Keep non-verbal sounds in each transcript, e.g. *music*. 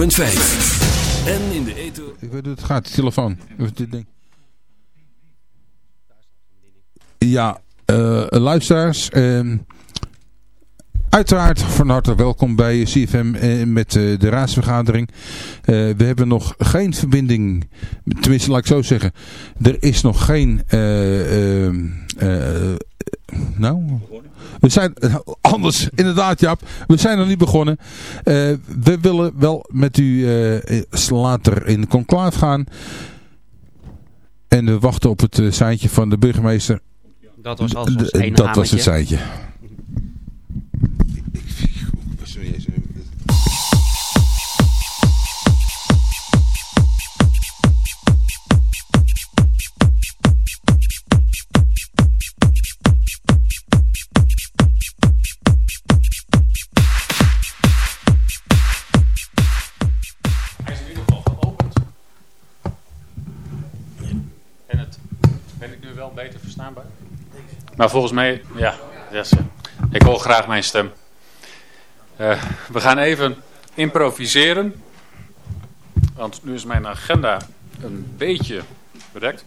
En in de ether... Ik weet hoe het gaat, de telefoon. Dit ding. Ja, eh, luisteraars. ehm, uiteraard van harte welkom bij CFM eh, met eh, de raadsvergadering. We hebben nog geen verbinding, tenminste laat ik zo zeggen. Er is nog geen... eh, nou... We zijn, *laughs* anders, inderdaad Jaap, we zijn nog niet begonnen. Eh, we willen wel met u eh, later in conclave gaan. En we wachten op het eh, seintje van de burgemeester. Dat was als Dat was het seintje. Maar volgens mij, ja, ik hoor graag mijn stem. Eh, we gaan even improviseren. Want nu is mijn agenda een beetje bedekt.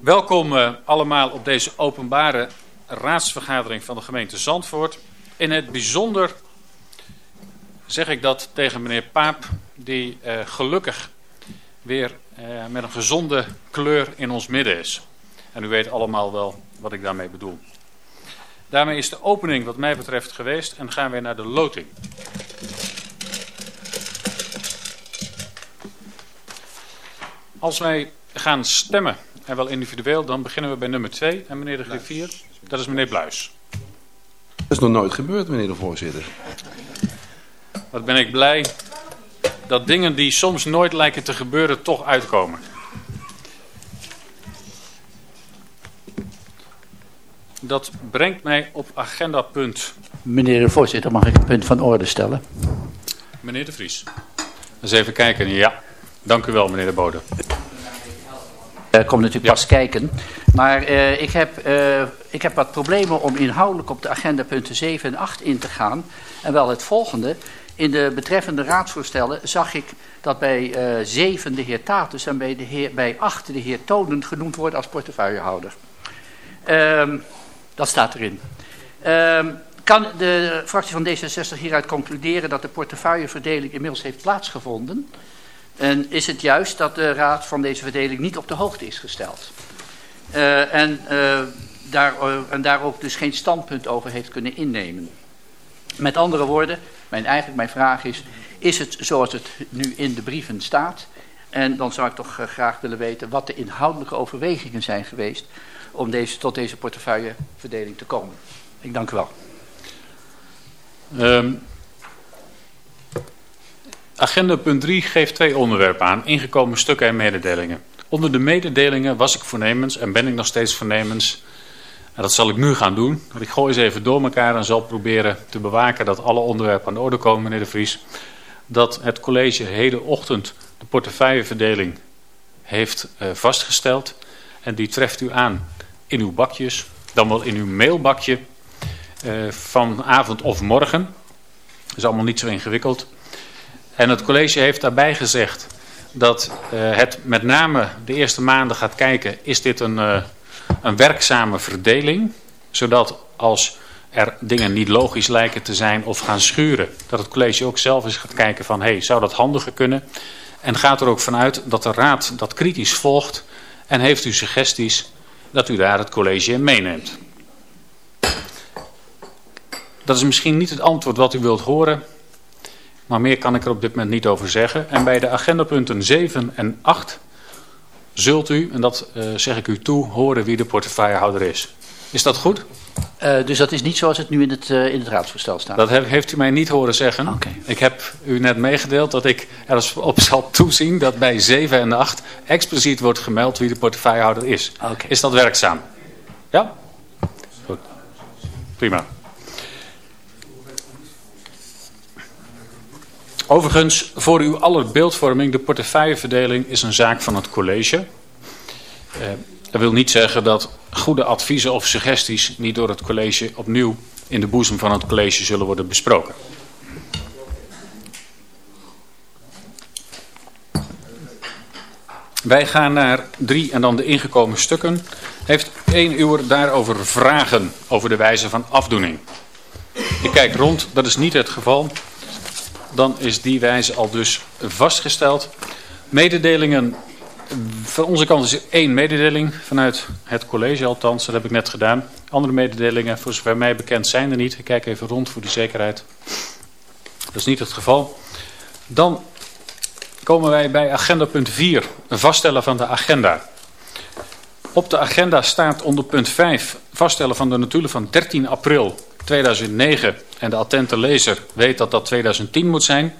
Welkom eh, allemaal op deze openbare raadsvergadering van de gemeente Zandvoort. In het bijzonder zeg ik dat tegen meneer Paap, die eh, gelukkig weer met een gezonde kleur in ons midden is. En u weet allemaal wel wat ik daarmee bedoel. Daarmee is de opening wat mij betreft geweest en gaan we naar de loting. Als wij gaan stemmen, en wel individueel, dan beginnen we bij nummer 2. En meneer de griffier, dat is meneer Bluis. Dat is nog nooit gebeurd, meneer de voorzitter. Wat ben ik blij dat dingen die soms nooit lijken te gebeuren toch uitkomen. Dat brengt mij op agenda punt Meneer de voorzitter, mag ik een punt van orde stellen? meneer De Vries. Eens even kijken. Ja, dank u wel meneer De Bode. Ik kom natuurlijk pas kijken. Maar eh, ik, heb, eh, ik heb wat problemen om inhoudelijk op de agenda punten 7 en 8 in te gaan. En wel het volgende. In de betreffende raadsvoorstellen zag ik dat bij eh 7 de heer Tatus en bij, de heer, bij 8 de heer Tonen genoemd worden als portefeuillehouder. Ehm, dat staat erin. Ehm, kan de fractie van D66 hieruit concluderen dat de portefeuilleverdeling inmiddels heeft plaatsgevonden? En is het juist dat de raad van deze verdeling niet op de hoogte is gesteld? Eh, en, eh, daar, eh, en daar ook dus geen standpunt over heeft kunnen innemen. Met andere woorden, mijn, eigenlijk mijn vraag is, is het zoals het nu in de brieven staat? En dan zou ik toch graag willen weten wat de inhoudelijke overwegingen zijn geweest om deze, tot deze portefeuilleverdeling te komen. Ik dank u wel. Ehm, agenda punt 3 geeft twee onderwerpen aan. Ingekomen stukken en mededelingen. Onder de mededelingen was ik voornemens en ben ik nog steeds voornemens. En dat zal ik nu gaan doen. Ik gooi ze even door elkaar en zal proberen te bewaken dat alle onderwerpen aan de orde komen, meneer De Vries. Dat het college hedenochtend de portefeuilleverdeling heeft eh, vastgesteld. En die treft u aan in uw bakjes, dan wel in uw mailbakje eh, vanavond of morgen. Dat is allemaal niet zo ingewikkeld. En het college heeft daarbij gezegd dat eh, het met name de eerste maanden gaat kijken, is dit een, eh, een werkzame verdeling? Zodat als er dingen niet logisch lijken te zijn of gaan schuren, dat het college ook zelf eens gaat kijken van, hey, zou dat handiger kunnen? En gaat er ook vanuit dat de raad dat kritisch volgt en heeft u suggesties dat u daar het college in meeneemt. Dat is misschien niet het antwoord wat u wilt horen, maar meer kan ik er op dit moment niet over zeggen. En bij de agendapunten 7 en 8 zult u, en dat uh, zeg ik u toe, horen wie de portefeuillehouder is. Is dat goed? Uh, dus dat is niet zoals het nu in het, uh, in het raadsvoorstel staat? Dat heb, heeft u mij niet horen zeggen. Okay. Ik heb u net meegedeeld dat ik er op *laughs* zal toezien dat bij 7 en 8 expliciet wordt gemeld wie de portefeuillehouder is. Okay. Is dat werkzaam? Ja? Prima. Overigens, voor uw aller beeldvorming, de portefeuilleverdeling is een zaak van het college. Uh, dat wil niet zeggen dat goede adviezen of suggesties niet door het college opnieuw in de boezem van het college zullen worden besproken. Wij gaan naar drie en dan de ingekomen stukken. Heeft één uur daarover vragen over de wijze van afdoening? Ik kijk rond, dat is niet het geval. Dan is die wijze al dus vastgesteld. Mededelingen, van onze kant is één mededeling, vanuit het college althans, dat heb ik net gedaan. Andere mededelingen, voor zover mij bekend, zijn er niet. Ik kijk even rond voor de zekerheid. Dat is niet het geval. Dan komen wij bij agenda punt 4, een vaststellen van de agenda. Op de agenda staat onder punt 5 vaststellen van de notulen van 13 april 2009. En de attente lezer weet dat dat 2010 moet zijn.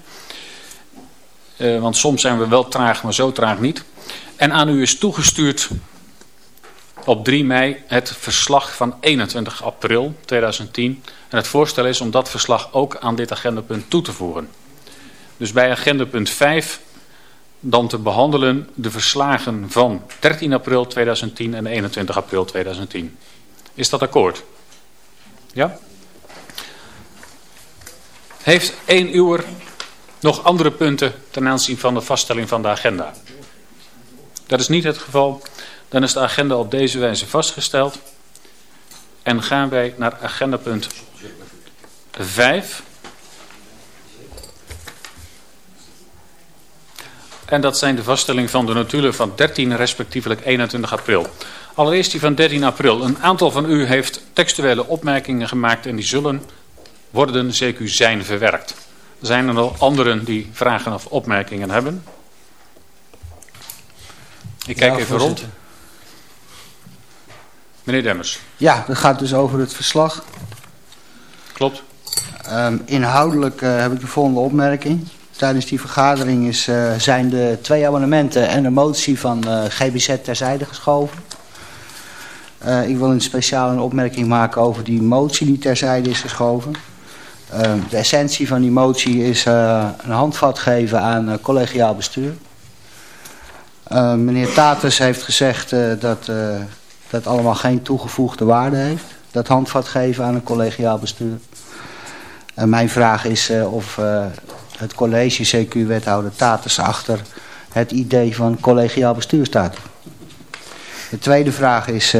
Uh, want soms zijn we wel traag, maar zo traag niet. En aan u is toegestuurd op 3 mei het verslag van 21 april 2010. En het voorstel is om dat verslag ook aan dit agendapunt toe te voegen. Dus bij agendapunt 5 dan te behandelen de verslagen van 13 april 2010 en 21 april 2010. Is dat akkoord? Ja? Heeft één uur nog andere punten ten aanzien van de vaststelling van de agenda? Dat is niet het geval. Dan is de agenda op deze wijze vastgesteld. En gaan wij naar agendapunt 5. En dat zijn de vaststelling van de notulen van 13 respectievelijk 21 april. Allereerst die van 13 april. Een aantal van u heeft textuele opmerkingen gemaakt en die zullen worden, CQ zijn, verwerkt. Zijn er nog anderen die vragen of opmerkingen hebben? Ik kijk even rond. Meneer Demmers. Ja, dat gaat dus over het verslag. Klopt. Um, inhoudelijk uh, heb ik de volgende opmerking. Tijdens die vergadering is, uh, zijn de twee abonnementen en de motie van uh, GBZ terzijde geschoven. Ik wil een speciale opmerking maken over die motie die terzijde is geschoven. de essentie van die motie is een handvat geven aan collegiaal bestuur. Meneer Tatus heeft gezegd dat dat allemaal geen toegevoegde waarde heeft. Dat handvat geven aan een collegiaal bestuur. En mijn vraag is of het college CQ-wethouder Tatus achter het idee van collegiaal bestuur staat. De tweede vraag is...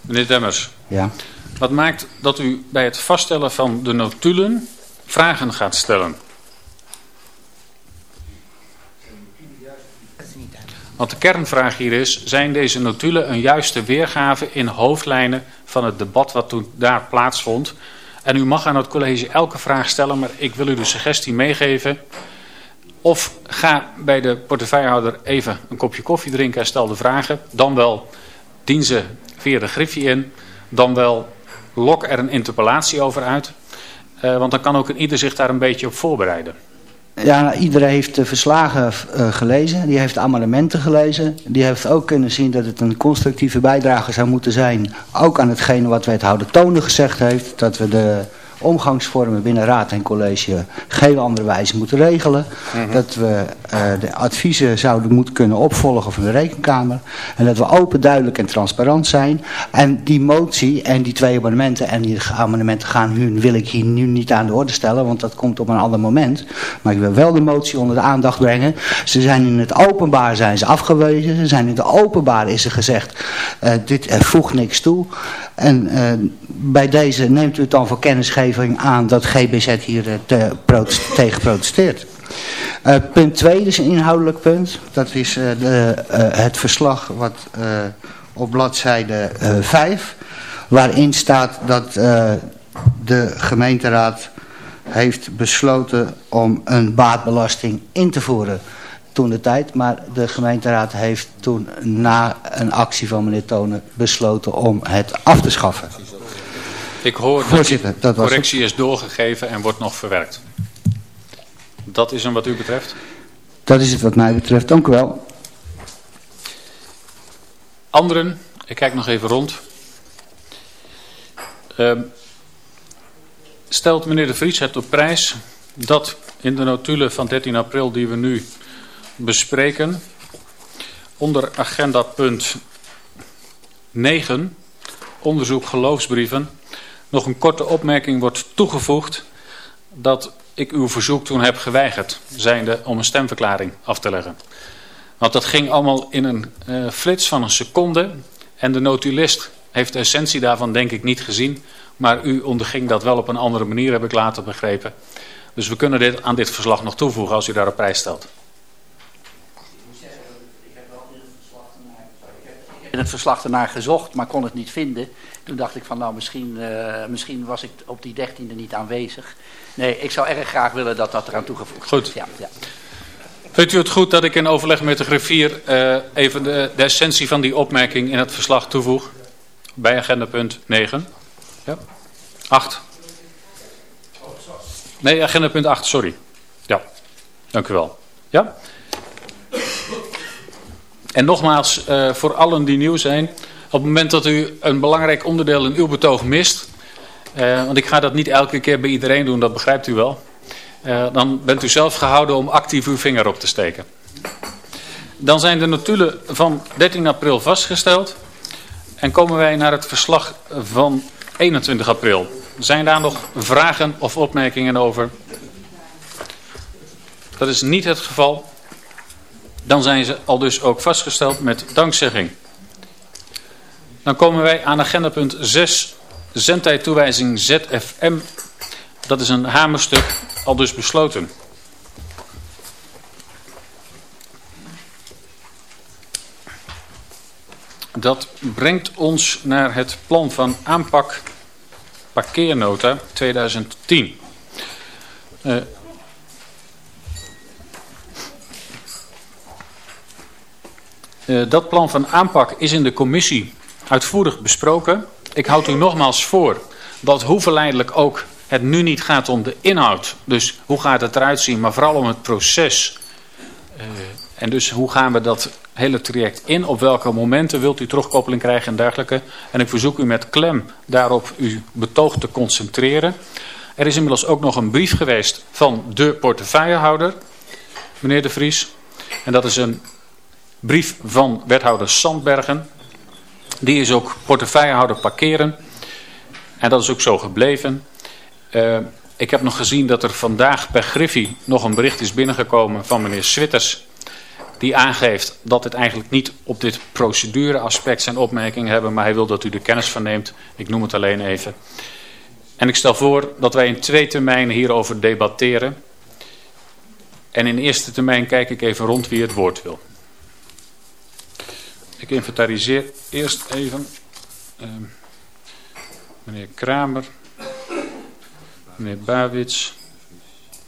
Meneer Demmers. Ja. Wat maakt dat u bij het vaststellen van de notulen vragen gaat stellen? Want de kernvraag hier is, zijn deze notulen een juiste weergave in hoofdlijnen van het debat wat toen daar plaatsvond... En u mag aan het college elke vraag stellen, maar ik wil u de suggestie meegeven. Of ga bij de portefeuillehouder even een kopje koffie drinken en stel de vragen. Dan wel dien ze via de griffie in. Dan wel lok er een interpellatie over uit. Uh, want dan kan ook een ieder zich daar een beetje op voorbereiden. Ja, iedereen heeft de verslagen uh, gelezen. Die heeft de amendementen gelezen. Die heeft ook kunnen zien dat het een constructieve bijdrage zou moeten zijn. Ook aan hetgene wat wethouder Tonen gezegd heeft. Dat we de omgangsvormen binnen raad en college geen andere wijze moeten regelen. Mhm. Dat we de adviezen zouden moeten kunnen opvolgen van de rekenkamer. En dat we open, duidelijk en transparant zijn. En die motie en die twee abonnementen en die amendementen gaan hun wil ik hier nu niet aan de orde stellen. Want dat komt op een ander moment. Maar ik wil wel de motie onder de aandacht brengen. Ze zijn in het openbaar zijn ze afgewezen. Ze zijn in het openbaar is er gezegd uh, dit uh, voegt niks toe. En uh, bij deze neemt u het dan voor kennisgeving aan dat GBZ hier tegen protesteert. Uh, punt 2 is een inhoudelijk punt. Dat is de, het verslag wat op bladzijde 5. Waarin staat dat de gemeenteraad heeft besloten om een baatbelasting in te voeren toen de tijd. Maar de gemeenteraad heeft toen na een actie van meneer Tonen besloten om het af te schaffen. Ik hoor Voorzitter, dat de correctie is doorgegeven en wordt nog verwerkt. Dat is hem wat u betreft? Dat is het wat mij betreft. Dank u wel. Anderen? Ik kijk nog even rond. Uh, stelt meneer De Vries het op prijs dat in de notulen van 13 april die we nu bespreken, onder agenda punt 9, onderzoek geloofsbrieven, nog een korte opmerking wordt toegevoegd dat ik uw verzoek toen heb geweigerd, zijnde om een stemverklaring af te leggen. Want dat ging allemaal in een uh, flits van een seconde en de notulist heeft de essentie daarvan denk ik niet gezien, maar u onderging dat wel op een andere manier, heb ik later begrepen. Dus we kunnen dit aan dit verslag nog toevoegen als u daarop prijs stelt. In het verslag ernaar gezocht, maar kon het niet vinden. Toen dacht ik van nou misschien, uh, misschien was ik op die dertiende niet aanwezig. Nee, ik zou erg graag willen dat dat eraan toegevoegd wordt. Goed. Ja, ja. Vindt u het goed dat ik in overleg met de griffier uh, even de, de, essentie van die opmerking in het verslag toevoeg? Bij agenda punt 9. Ja. 8. Nee, agenda punt 8, sorry. Ja, dank u wel. Ja? En nogmaals, uh, voor allen die nieuw zijn, op het moment dat u een belangrijk onderdeel in uw betoog mist, uh, want ik ga dat niet elke keer bij iedereen doen, dat begrijpt u wel, uh, dan bent u zelf gehouden om actief uw vinger op te steken. Dan zijn de notulen van 13 april vastgesteld en komen wij naar het verslag van 21 april. Zijn daar nog vragen of opmerkingen over? Dat is niet het geval. Dan zijn ze al dus ook vastgesteld met dankzegging. Dan komen wij aan agenda punt 6, zendtijdtoewijzing ZFM. Dat is een hamerstuk, al dus besloten. Dat brengt ons naar het plan van aanpak parkeernota 2010. Uh, dat plan van aanpak is in de commissie uitvoerig besproken. Ik houd u nogmaals voor dat hoe verleidelijk ook het nu niet gaat om de inhoud. Dus hoe gaat het eruit zien, maar vooral om het proces. Uh, en dus hoe gaan we dat hele traject in? Op welke momenten wilt u terugkoppeling krijgen en dergelijke? En ik verzoek u met klem daarop uw betoog te concentreren. Er is inmiddels ook nog een brief geweest van de portefeuillehouder, meneer De Vries. En dat is een brief van wethouder Sandbergen. Die is ook portefeuillehouder parkeren. En dat is ook zo gebleven. Uh, ik heb nog gezien dat er vandaag per Griffie nog een bericht is binnengekomen van meneer Switters. Die aangeeft dat het eigenlijk niet op dit procedureaspect zijn opmerkingen hebben. Maar hij wil dat u er kennis van neemt. Ik noem het alleen even. En ik stel voor dat wij in twee termijnen hierover debatteren. En in eerste termijn kijk ik even rond wie het woord wil. Ik inventariseer eerst even uh, meneer Kramer, meneer Bawits,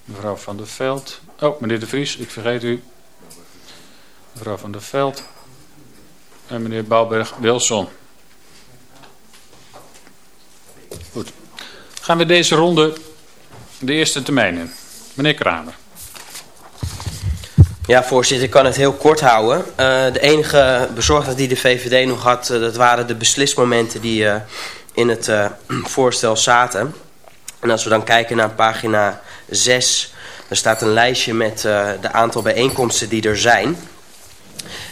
mevrouw Van der Veld. Oh, meneer De Vries, ik vergeet u. Mevrouw Van der Veld en meneer Bouwberg-Wilson. Goed. Gaan we deze ronde de eerste termijn in. Meneer Kramer. Ja, voorzitter, ik kan het heel kort houden. Uh, de enige bezorgdheid die de VVD nog had, uh, dat waren de beslismomenten die uh, in het *clears throat* voorstel zaten. En als we dan kijken naar pagina 6, er staat een lijstje met de aantal bijeenkomsten die er zijn.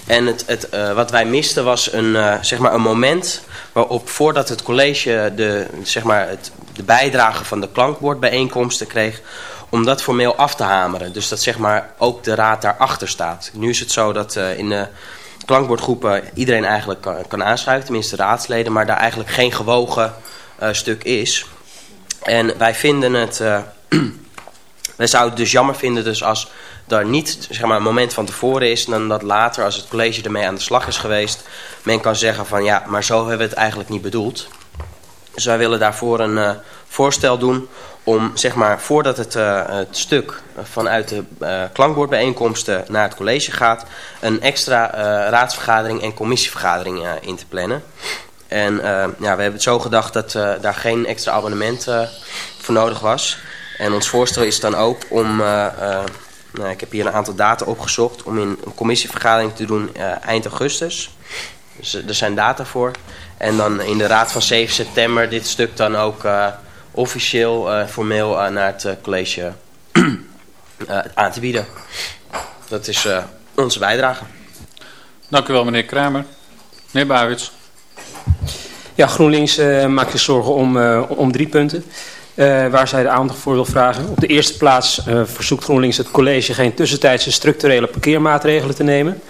En het, het, wat wij misten was een, zeg maar een moment waarop voordat het college de, zeg maar het, de bijdrage van de klankbordbijeenkomsten kreeg om dat formeel af te hameren. Dus dat zeg maar ook de raad daarachter staat. Nu is het zo dat uh, in de klankbordgroepen iedereen eigenlijk kan, kan aanschuiven, tenminste de raadsleden, maar daar eigenlijk geen gewogen uh, stuk is. En wij vinden het, uh, *clears throat* wij zouden het dus jammer vinden dus als er niet zeg maar, een moment van tevoren is, dan dat later als het college ermee aan de slag is geweest, men kan zeggen van ja, maar zo hebben we het eigenlijk niet bedoeld. Dus wij willen daarvoor een voorstel doen om zeg maar voordat het, uh, het stuk vanuit de uh, klankbordbijeenkomsten naar het college gaat, een extra uh, raadsvergadering en commissievergadering in te plannen. En ja, we hebben het zo gedacht dat daar geen extra abonnement voor nodig was. En ons voorstel is dan ook om, nou, ik heb hier een aantal data opgezocht, om in een commissievergadering te doen eind augustus. Dus er zijn data voor. En dan in de raad van 7 september dit stuk dan ook officieel, formeel naar het college aan te bieden. Dat is onze bijdrage. Dank u wel meneer Kramer. Meneer Bawits. Ja, GroenLinks uh, maakt zich zorgen om, uh, om drie punten. Uh, waar zij de aandacht voor wil vragen. Op de eerste plaats verzoekt GroenLinks het college geen tussentijdse structurele parkeermaatregelen te nemen.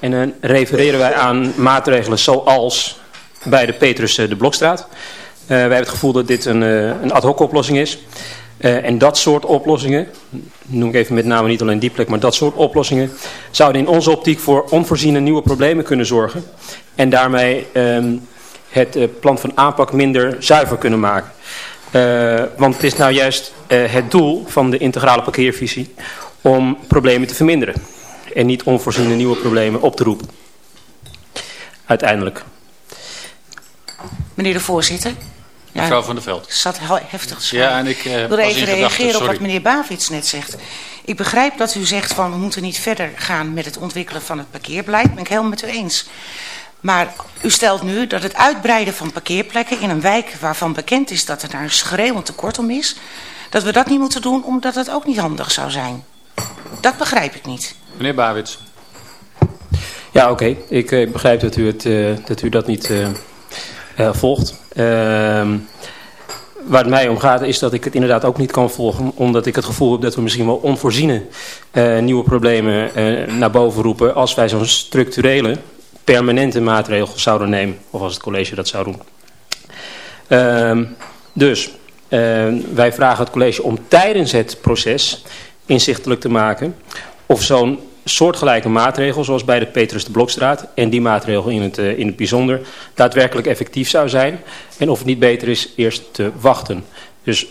En dan refereren wij aan maatregelen zoals bij de Petrus de Blokstraat. Wij hebben het gevoel dat dit een, een ad hoc oplossing is. Uh, en dat soort oplossingen, noem ik even met name niet alleen die plek, maar dat soort oplossingen, zouden in onze optiek voor onvoorziene nieuwe problemen kunnen zorgen. En daarmee um, het uh, plan van aanpak minder zuiver kunnen maken. Uh, want het is nou juist het doel van de integrale parkeervisie om problemen te verminderen. En niet onvoorziene nieuwe problemen op te roepen. Uiteindelijk. Meneer de voorzitter. Ja, Mevrouw van der Veld. Ik zat heel heftig schrijven. Ja, en ik uh, wil even reageren op wat meneer Bavits net zegt. Ik begrijp dat u zegt van we moeten niet verder gaan met het ontwikkelen van het parkeerbeleid. Ben ik helemaal met u eens. Maar u stelt nu dat het uitbreiden van parkeerplekken in een wijk waarvan bekend is dat er daar een schreeuwend tekort om is, dat we dat niet moeten doen omdat het ook niet handig zou zijn. Dat begrijp ik niet. Meneer Bawits. Ja, oké. Okay. Ik, ik, begrijp dat u, het, uh, dat, u dat niet uh, uh, volgt. Ehm, waar het mij om gaat is dat ik het inderdaad ook niet kan volgen. Omdat ik het gevoel heb dat we misschien wel onvoorziene uh, nieuwe problemen uh, naar boven roepen. Als wij zo'n structurele, permanente maatregel zouden nemen. Of als het college dat zou doen. Uh, dus ehm, wij vragen het college om tijdens het proces inzichtelijk te maken. Of zo'n soortgelijke maatregel, zoals bij de Petrus de Blokstraat, en die maatregel in het, uh, in het bijzonder, daadwerkelijk effectief zou zijn. En of het niet beter is eerst te wachten. Dus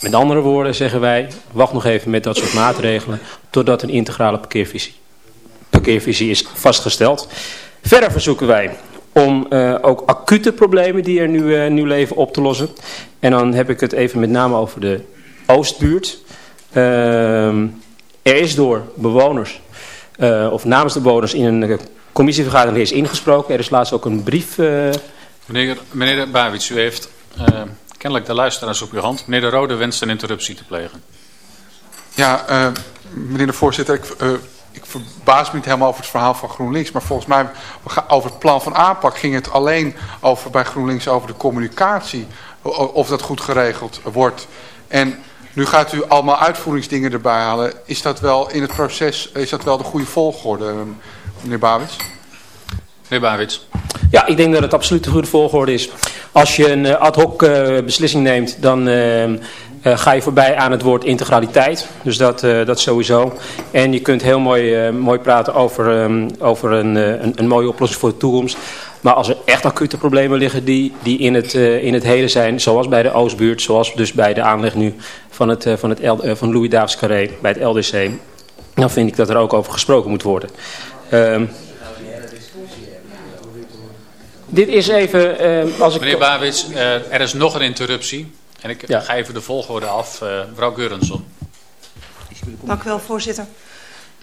met andere woorden zeggen wij, wacht nog even met dat soort maatregelen, totdat een integrale parkeervisie, parkeervisie is vastgesteld. Verder verzoeken wij om uh, ook acute problemen die er nu, uh, nu leven op te lossen. En dan heb ik het even met name over de Oostbuurt. Uh, er is door bewoners uh, of namens de bewoners in een commissievergadering is ingesproken. Er is laatst ook een brief... Uh... Meneer, meneer de Bawits, u heeft uh, kennelijk de luisteraars op uw hand. Meneer de Rode wenst een interruptie te plegen. Ja, meneer de voorzitter, ik, ik verbaas me niet helemaal over het verhaal van GroenLinks. Maar volgens mij over het plan van aanpak ging het alleen over bij GroenLinks over de communicatie. Of dat goed geregeld wordt. En nu gaat u allemaal uitvoeringsdingen erbij halen. Is dat wel in het proces, is dat wel de goede volgorde, meneer Bawits? Meneer Bawits. Ja, ik denk dat het absoluut de goede volgorde is. Als je een ad hoc uh, beslissing neemt, dan uh, uh, ga je voorbij aan het woord integraliteit. Dus dat, dat sowieso. En je kunt heel mooi, mooi praten over, um, over een, een, een mooie oplossing voor de toekomst. Maar als er echt acute problemen liggen die, die in, het, uh, in het heden zijn, zoals bij de Oostbuurt, zoals dus bij de aanleg nu van, het, uh, van, het L, uh, van Louis Davids Carré bij het LDC, dan vind ik dat er ook over gesproken moet worden. Uh, dit is even... als ik... Meneer Bawits, er is nog een interruptie. En ik ja. ga even de volgorde af. mevrouw Geurenson. Dank u wel, voorzitter.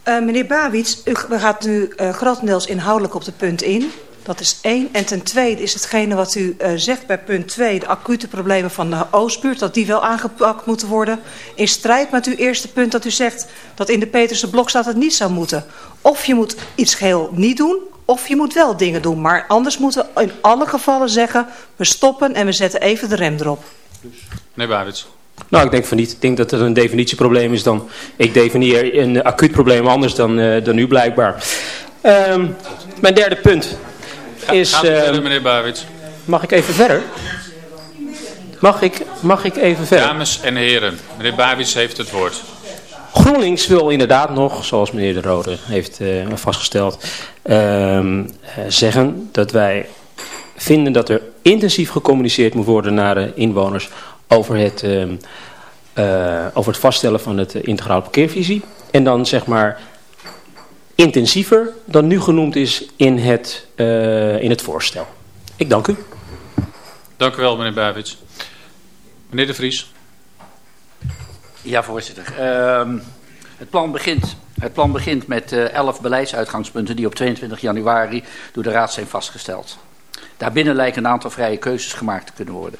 meneer Bawits, u gaat nu grotendeels inhoudelijk op de punt in. Dat is één. En ten tweede is hetgene wat u uh, zegt bij punt 2, de acute problemen van de Oostbuurt, dat die wel aangepakt moeten worden. In strijd met uw eerste punt dat u zegt dat in de Peterse blokstraat het niet zou moeten. Of je moet iets geheel niet doen, of je moet wel dingen doen. Maar anders moeten we in alle gevallen zeggen, we stoppen en we zetten even de rem erop. Meneer Bawits. Nou, ik denk van niet. Ik denk dat het een definitieprobleem is dan. Ik definieer een acuut probleem anders dan, uh, dan u blijkbaar. Um, mijn derde punt is... Gaat verder, ehm, meneer Bawits. Mag ik even verder? Mag ik, mag ik even verder? Dames en heren, meneer Bawits heeft het woord. GroenLinks wil inderdaad nog, zoals meneer De Rode heeft uh, vastgesteld, uh, zeggen dat wij vinden dat er intensief gecommuniceerd moet worden naar de inwoners over het, uh, over het vaststellen van het integrale parkeervisie. En dan zeg maar intensiever dan nu genoemd is in het, uh, in het voorstel. Ik dank u. Dank u wel, meneer Bavits. Meneer De Vries. Ja, voorzitter. Uh, het, plan begint, het plan begint met uh, elf beleidsuitgangspunten die op 22 januari door de Raad zijn vastgesteld. Daarbinnen lijken een aantal vrije keuzes gemaakt te kunnen worden.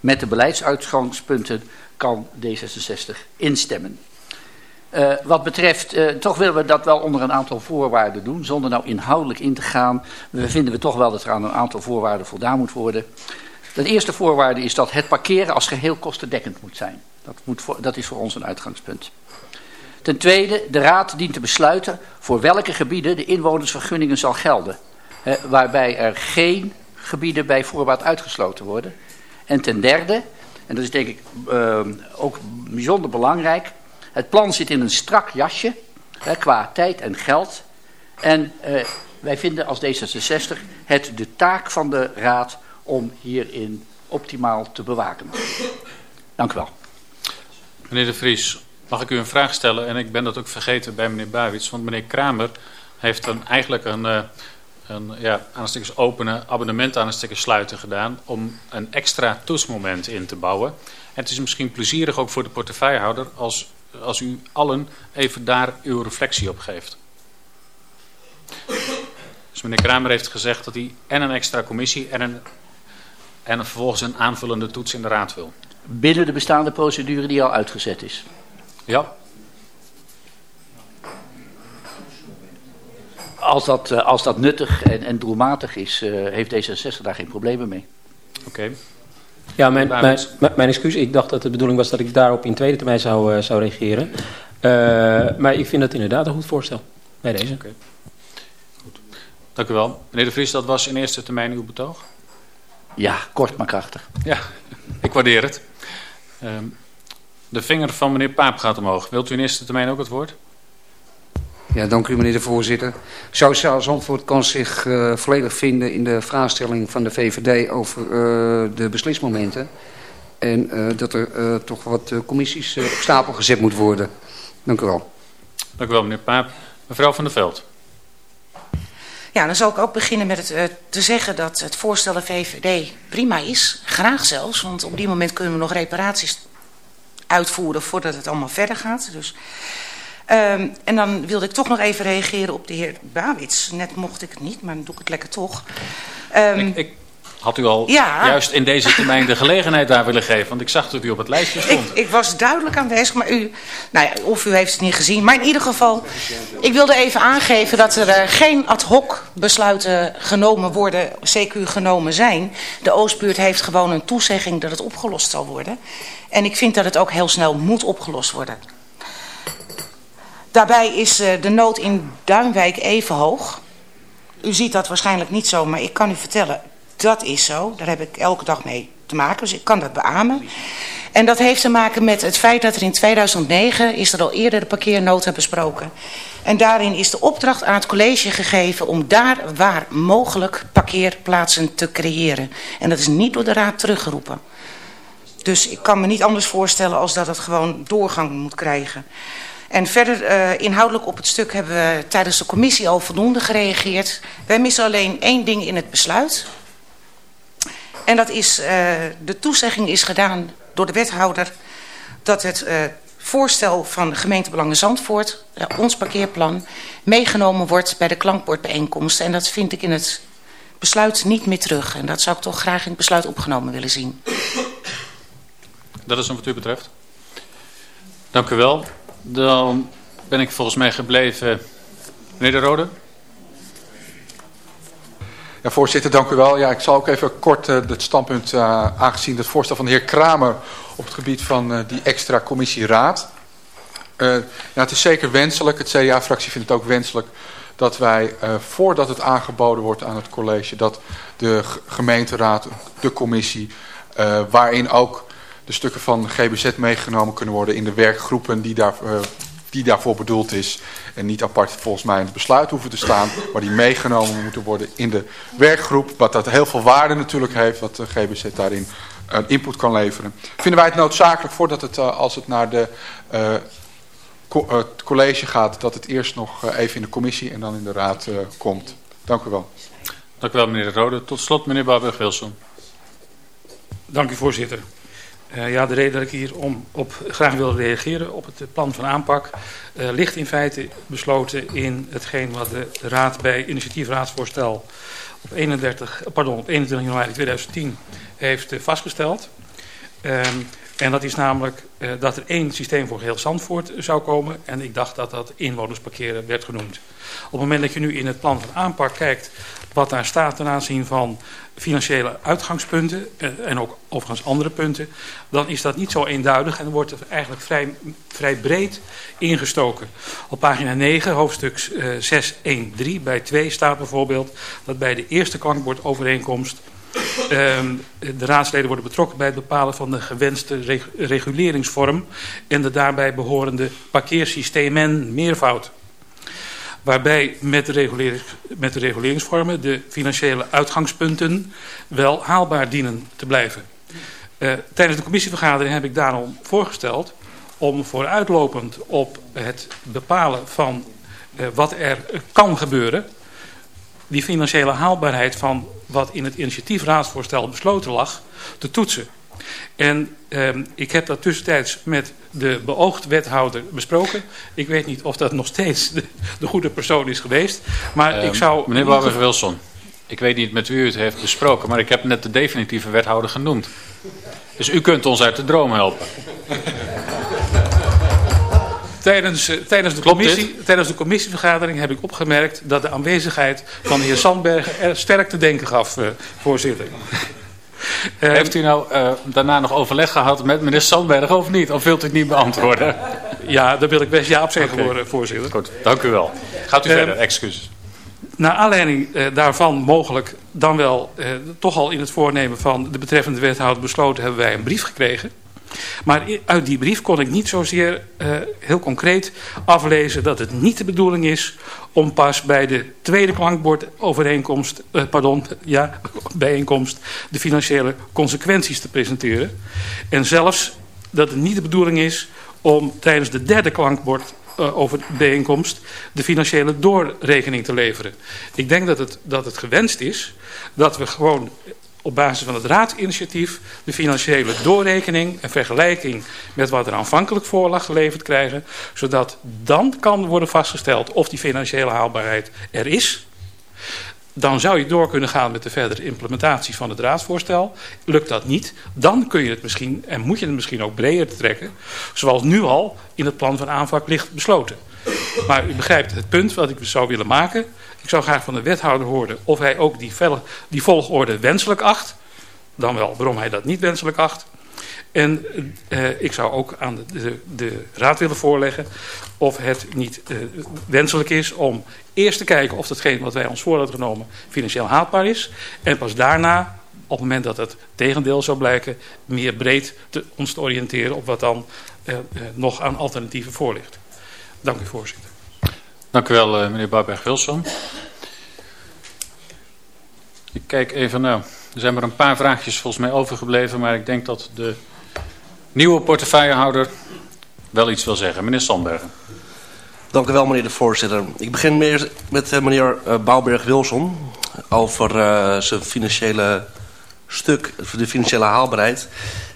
Met de beleidsuitgangspunten kan D66 instemmen. Uh, wat betreft, uh, toch willen we dat wel onder een aantal voorwaarden doen, zonder nou inhoudelijk in te gaan. We vinden we toch wel dat er aan een aantal voorwaarden voldaan moet worden. De eerste voorwaarde is dat het parkeren als geheel kostendekkend moet zijn. Dat, moet dat is voor ons een uitgangspunt. Ten tweede, de Raad dient te besluiten voor welke gebieden de inwonersvergunningen zal gelden. Hè, waarbij er geen gebieden bij voorbaat uitgesloten worden. En ten derde, en dat is denk ik uh, ook bijzonder belangrijk... het plan zit in een strak jasje hè, qua tijd en geld. En uh, wij vinden als D66 het de taak van de Raad om hierin optimaal te bewaken. Dank u wel. Meneer De Vries, mag ik u een vraag stellen? En ik ben dat ook vergeten bij meneer Bawits. Want meneer Kramer heeft dan eigenlijk een, uh, een ja, aan een stukje openen abonnement aan een stukje sluiten gedaan. Om een extra toetsmoment in te bouwen. En het is misschien plezierig ook voor de portefeuillehouder als, als u allen even daar uw reflectie op geeft. Dus meneer Kramer heeft gezegd dat hij en een extra commissie en, een, en vervolgens een aanvullende toets in de raad wil. Binnen de bestaande procedure die al uitgezet is. Ja. Als dat, uh, als dat nuttig en, en doelmatig is, uh, heeft D66 daar geen problemen mee. Oké. Okay. Ja, mijn, mijn, mijn excuus. Ik dacht dat de bedoeling was dat ik daarop in tweede termijn zou, uh, zou reageren. maar ik vind dat inderdaad een goed voorstel bij deze. Okay. Goed. Dank u wel. Meneer De Vries, dat was in eerste termijn uw betoog? Ja, kort maar krachtig. Ja, *laughs* ik waardeer het. Um, de vinger van meneer Paap gaat omhoog. Wilt u in eerste termijn ook het woord? Ja, dank u meneer de voorzitter. Sociaal Zandvoort kan zich uh, volledig vinden in de vraagstelling van de VVD over uh, de beslismomenten. En uh, dat er toch wat commissies op stapel gezet moet worden. Dank u wel. Dank u wel meneer Paap. Mevrouw van der Veld. Ja, dan zal ik ook beginnen met het, uh, te zeggen dat het voorstel de VVD prima is. Graag zelfs, want op die moment kunnen we nog reparaties uitvoeren voordat het allemaal verder gaat. Dus, um, en dan wilde ik toch nog even reageren op de heer Bawits. Net mocht ik het niet, maar dan doe ik het lekker toch. Um, ik, ik had u al ja. juist in deze termijn de gelegenheid daar willen geven. Want ik zag dat u op het lijstje stond. Ik, ik was duidelijk aanwezig, maar u... Nou ja, of u heeft het niet gezien. Maar in ieder geval, ik wilde even aangeven dat er uh, geen ad hoc besluiten genomen worden, CQ genomen zijn. De Oostbuurt heeft gewoon een toezegging dat het opgelost zal worden. En ik vind dat het ook heel snel moet opgelost worden. Daarbij is uh, de nood in Duinwijk even hoog. U ziet dat waarschijnlijk niet zo, maar ik kan u vertellen, dat is zo. Daar heb ik elke dag mee te maken, dus ik kan dat beamen. En dat heeft te maken met het feit dat er in 2009 is er al eerder de parkeernota besproken. En daarin is de opdracht aan het college gegeven om daar waar mogelijk parkeerplaatsen te creëren. En dat is niet door de raad teruggeroepen. Dus ik kan me niet anders voorstellen als dat het gewoon doorgang moet krijgen. En verder uh, inhoudelijk op het stuk hebben we tijdens de commissie al voldoende gereageerd. Wij missen alleen één ding in het besluit. En dat is, uh, de toezegging is gedaan door de wethouder dat het uh, voorstel van gemeente Belangen Zandvoort, ons parkeerplan, meegenomen wordt bij de klankbordbijeenkomsten. En dat vind ik in het besluit niet meer terug. En dat zou ik toch graag in het besluit opgenomen willen zien. Dat is wat u betreft. Dank u wel. Dan ben ik volgens mij gebleven. Meneer De Rode. Ja, voorzitter, dank u wel. Ja, ik zal ook even kort uh, het standpunt, uh, aangezien het voorstel van de heer Kramer op het gebied van uh, die extra commissie raad. ja, het is zeker wenselijk, het CDA-fractie vindt het ook wenselijk, dat wij voordat het aangeboden wordt aan het college, dat de gemeenteraad, de commissie, waarin ook de stukken van GBZ meegenomen kunnen worden in de werkgroepen die, daar, uh, die daarvoor bedoeld is. En niet apart volgens mij in het besluit hoeven te staan, maar die meegenomen moeten worden in de werkgroep. Wat dat heel veel waarde natuurlijk heeft, wat de GBZ daarin uh, input kan leveren. Vinden wij het noodzakelijk voordat het, uh, als het naar de co het college gaat, dat het eerst nog even in de commissie en dan in de raad komt. Dank u wel. Dank u wel meneer de Rode. Tot slot meneer Barberg-Wilson. Dank u voorzitter. Uh, ja, de reden dat ik hier om op, graag wil reageren op het plan van aanpak uh, ligt in feite besloten in hetgeen wat de Raad bij initiatiefraadsvoorstel op, 31, pardon, op 21 januari 2010 heeft vastgesteld. En dat is namelijk uh, dat er één systeem voor geheel Zandvoort zou komen. En ik dacht dat dat inwonersparkeren werd genoemd. Op het moment dat je nu in het plan van aanpak kijkt wat daar staat ten aanzien van financiële uitgangspunten uh, en ook overigens andere punten, dan is dat niet zo eenduidig en wordt er eigenlijk vrij, vrij breed ingestoken. Op pagina 9, hoofdstuk uh, 6.1.3 bij 2 staat bijvoorbeeld dat bij de eerste klankbordovereenkomst Ehm, de raadsleden worden betrokken bij het bepalen van de gewenste reguleringsvorm en de daarbij behorende parkeersystemen meervoud. Waarbij met de, met de reguleringsvormen de financiële uitgangspunten wel haalbaar dienen te blijven. Uh, tijdens de commissievergadering heb ik daarom voorgesteld om vooruitlopend op het bepalen van uh, wat er kan gebeuren die financiële haalbaarheid van wat in het initiatiefraadsvoorstel besloten lag, te toetsen. En eh, ik heb dat tussentijds met de beoogd wethouder besproken. Ik weet niet of dat *laughs* nog steeds de, de goede persoon is geweest. Maar ik zou... Meneer Barbara Wilson, ik weet niet met wie u het heeft besproken, maar ik heb net de definitieve wethouder genoemd. Dus u kunt ons uit de droom helpen. Tijdens, uh, tijdens, de commissie, tijdens de commissievergadering heb ik opgemerkt dat de aanwezigheid van de heer Sandbergen er sterk te denken gaf, uh, voorzitter. Uh, *laughs* Heeft u nou uh, daarna nog overleg gehad met meneer Sandberg of niet? Of wilt u het niet beantwoorden? *laughs* Ja, daar wil ik best ja op zeggen, okay. voorzitter. Goed, dank u wel. Gaat u verder, excuses. Naar aanleiding daarvan mogelijk dan wel toch al in het voornemen van de betreffende wethouder besloten hebben wij een brief gekregen. Maar uit die brief kon ik niet zozeer uh, heel concreet aflezen dat het niet de bedoeling is om pas bij de tweede klankbordovereenkomst, uh, pardon, *laughs* ja, bijeenkomst, de financiële consequenties te presenteren. En zelfs dat het niet de bedoeling is om tijdens de derde klankbord uh, over bijeenkomst de financiële doorrekening te leveren. Ik denk dat het, dat het gewenst is dat we gewoon op basis van het raadsinitiatief de financiële doorrekening en vergelijking met wat er aanvankelijk voor lag geleverd krijgen. Zodat dan kan worden vastgesteld of die financiële haalbaarheid er is. Dan zou je door kunnen gaan met de verdere implementatie van het raadsvoorstel. Lukt dat niet, dan kun je het misschien en moet je het misschien ook breder trekken. Zoals nu al in het plan van aanvak ligt besloten. Maar u begrijpt het punt wat ik zou willen maken. Ik zou graag van de wethouder horen of hij ook die, die volgorde wenselijk acht. Dan wel waarom hij dat niet wenselijk acht. En uh, ik zou ook aan de, de, de, raad willen voorleggen of het niet uh, wenselijk is om eerst te kijken of datgene wat wij ons voor hadden genomen financieel haalbaar is. En pas daarna, op het moment dat het tegendeel zou blijken, meer breed te, ons te oriënteren op wat dan uh, nog aan alternatieven voor ligt. Dank u voorzitter. Dank u wel, uh, meneer Barberg-Wilson. Ik kijk even naar. Er zijn maar een paar vraagjes volgens mij overgebleven, maar ik denk dat de nieuwe portefeuillehouder wel iets wil zeggen. Meneer Sandbergen. Dank u wel, meneer de voorzitter. Ik begin meer met uh, meneer uh, Bouwberg-Wilson over zijn financiële stuk, de financiële haalbaarheid.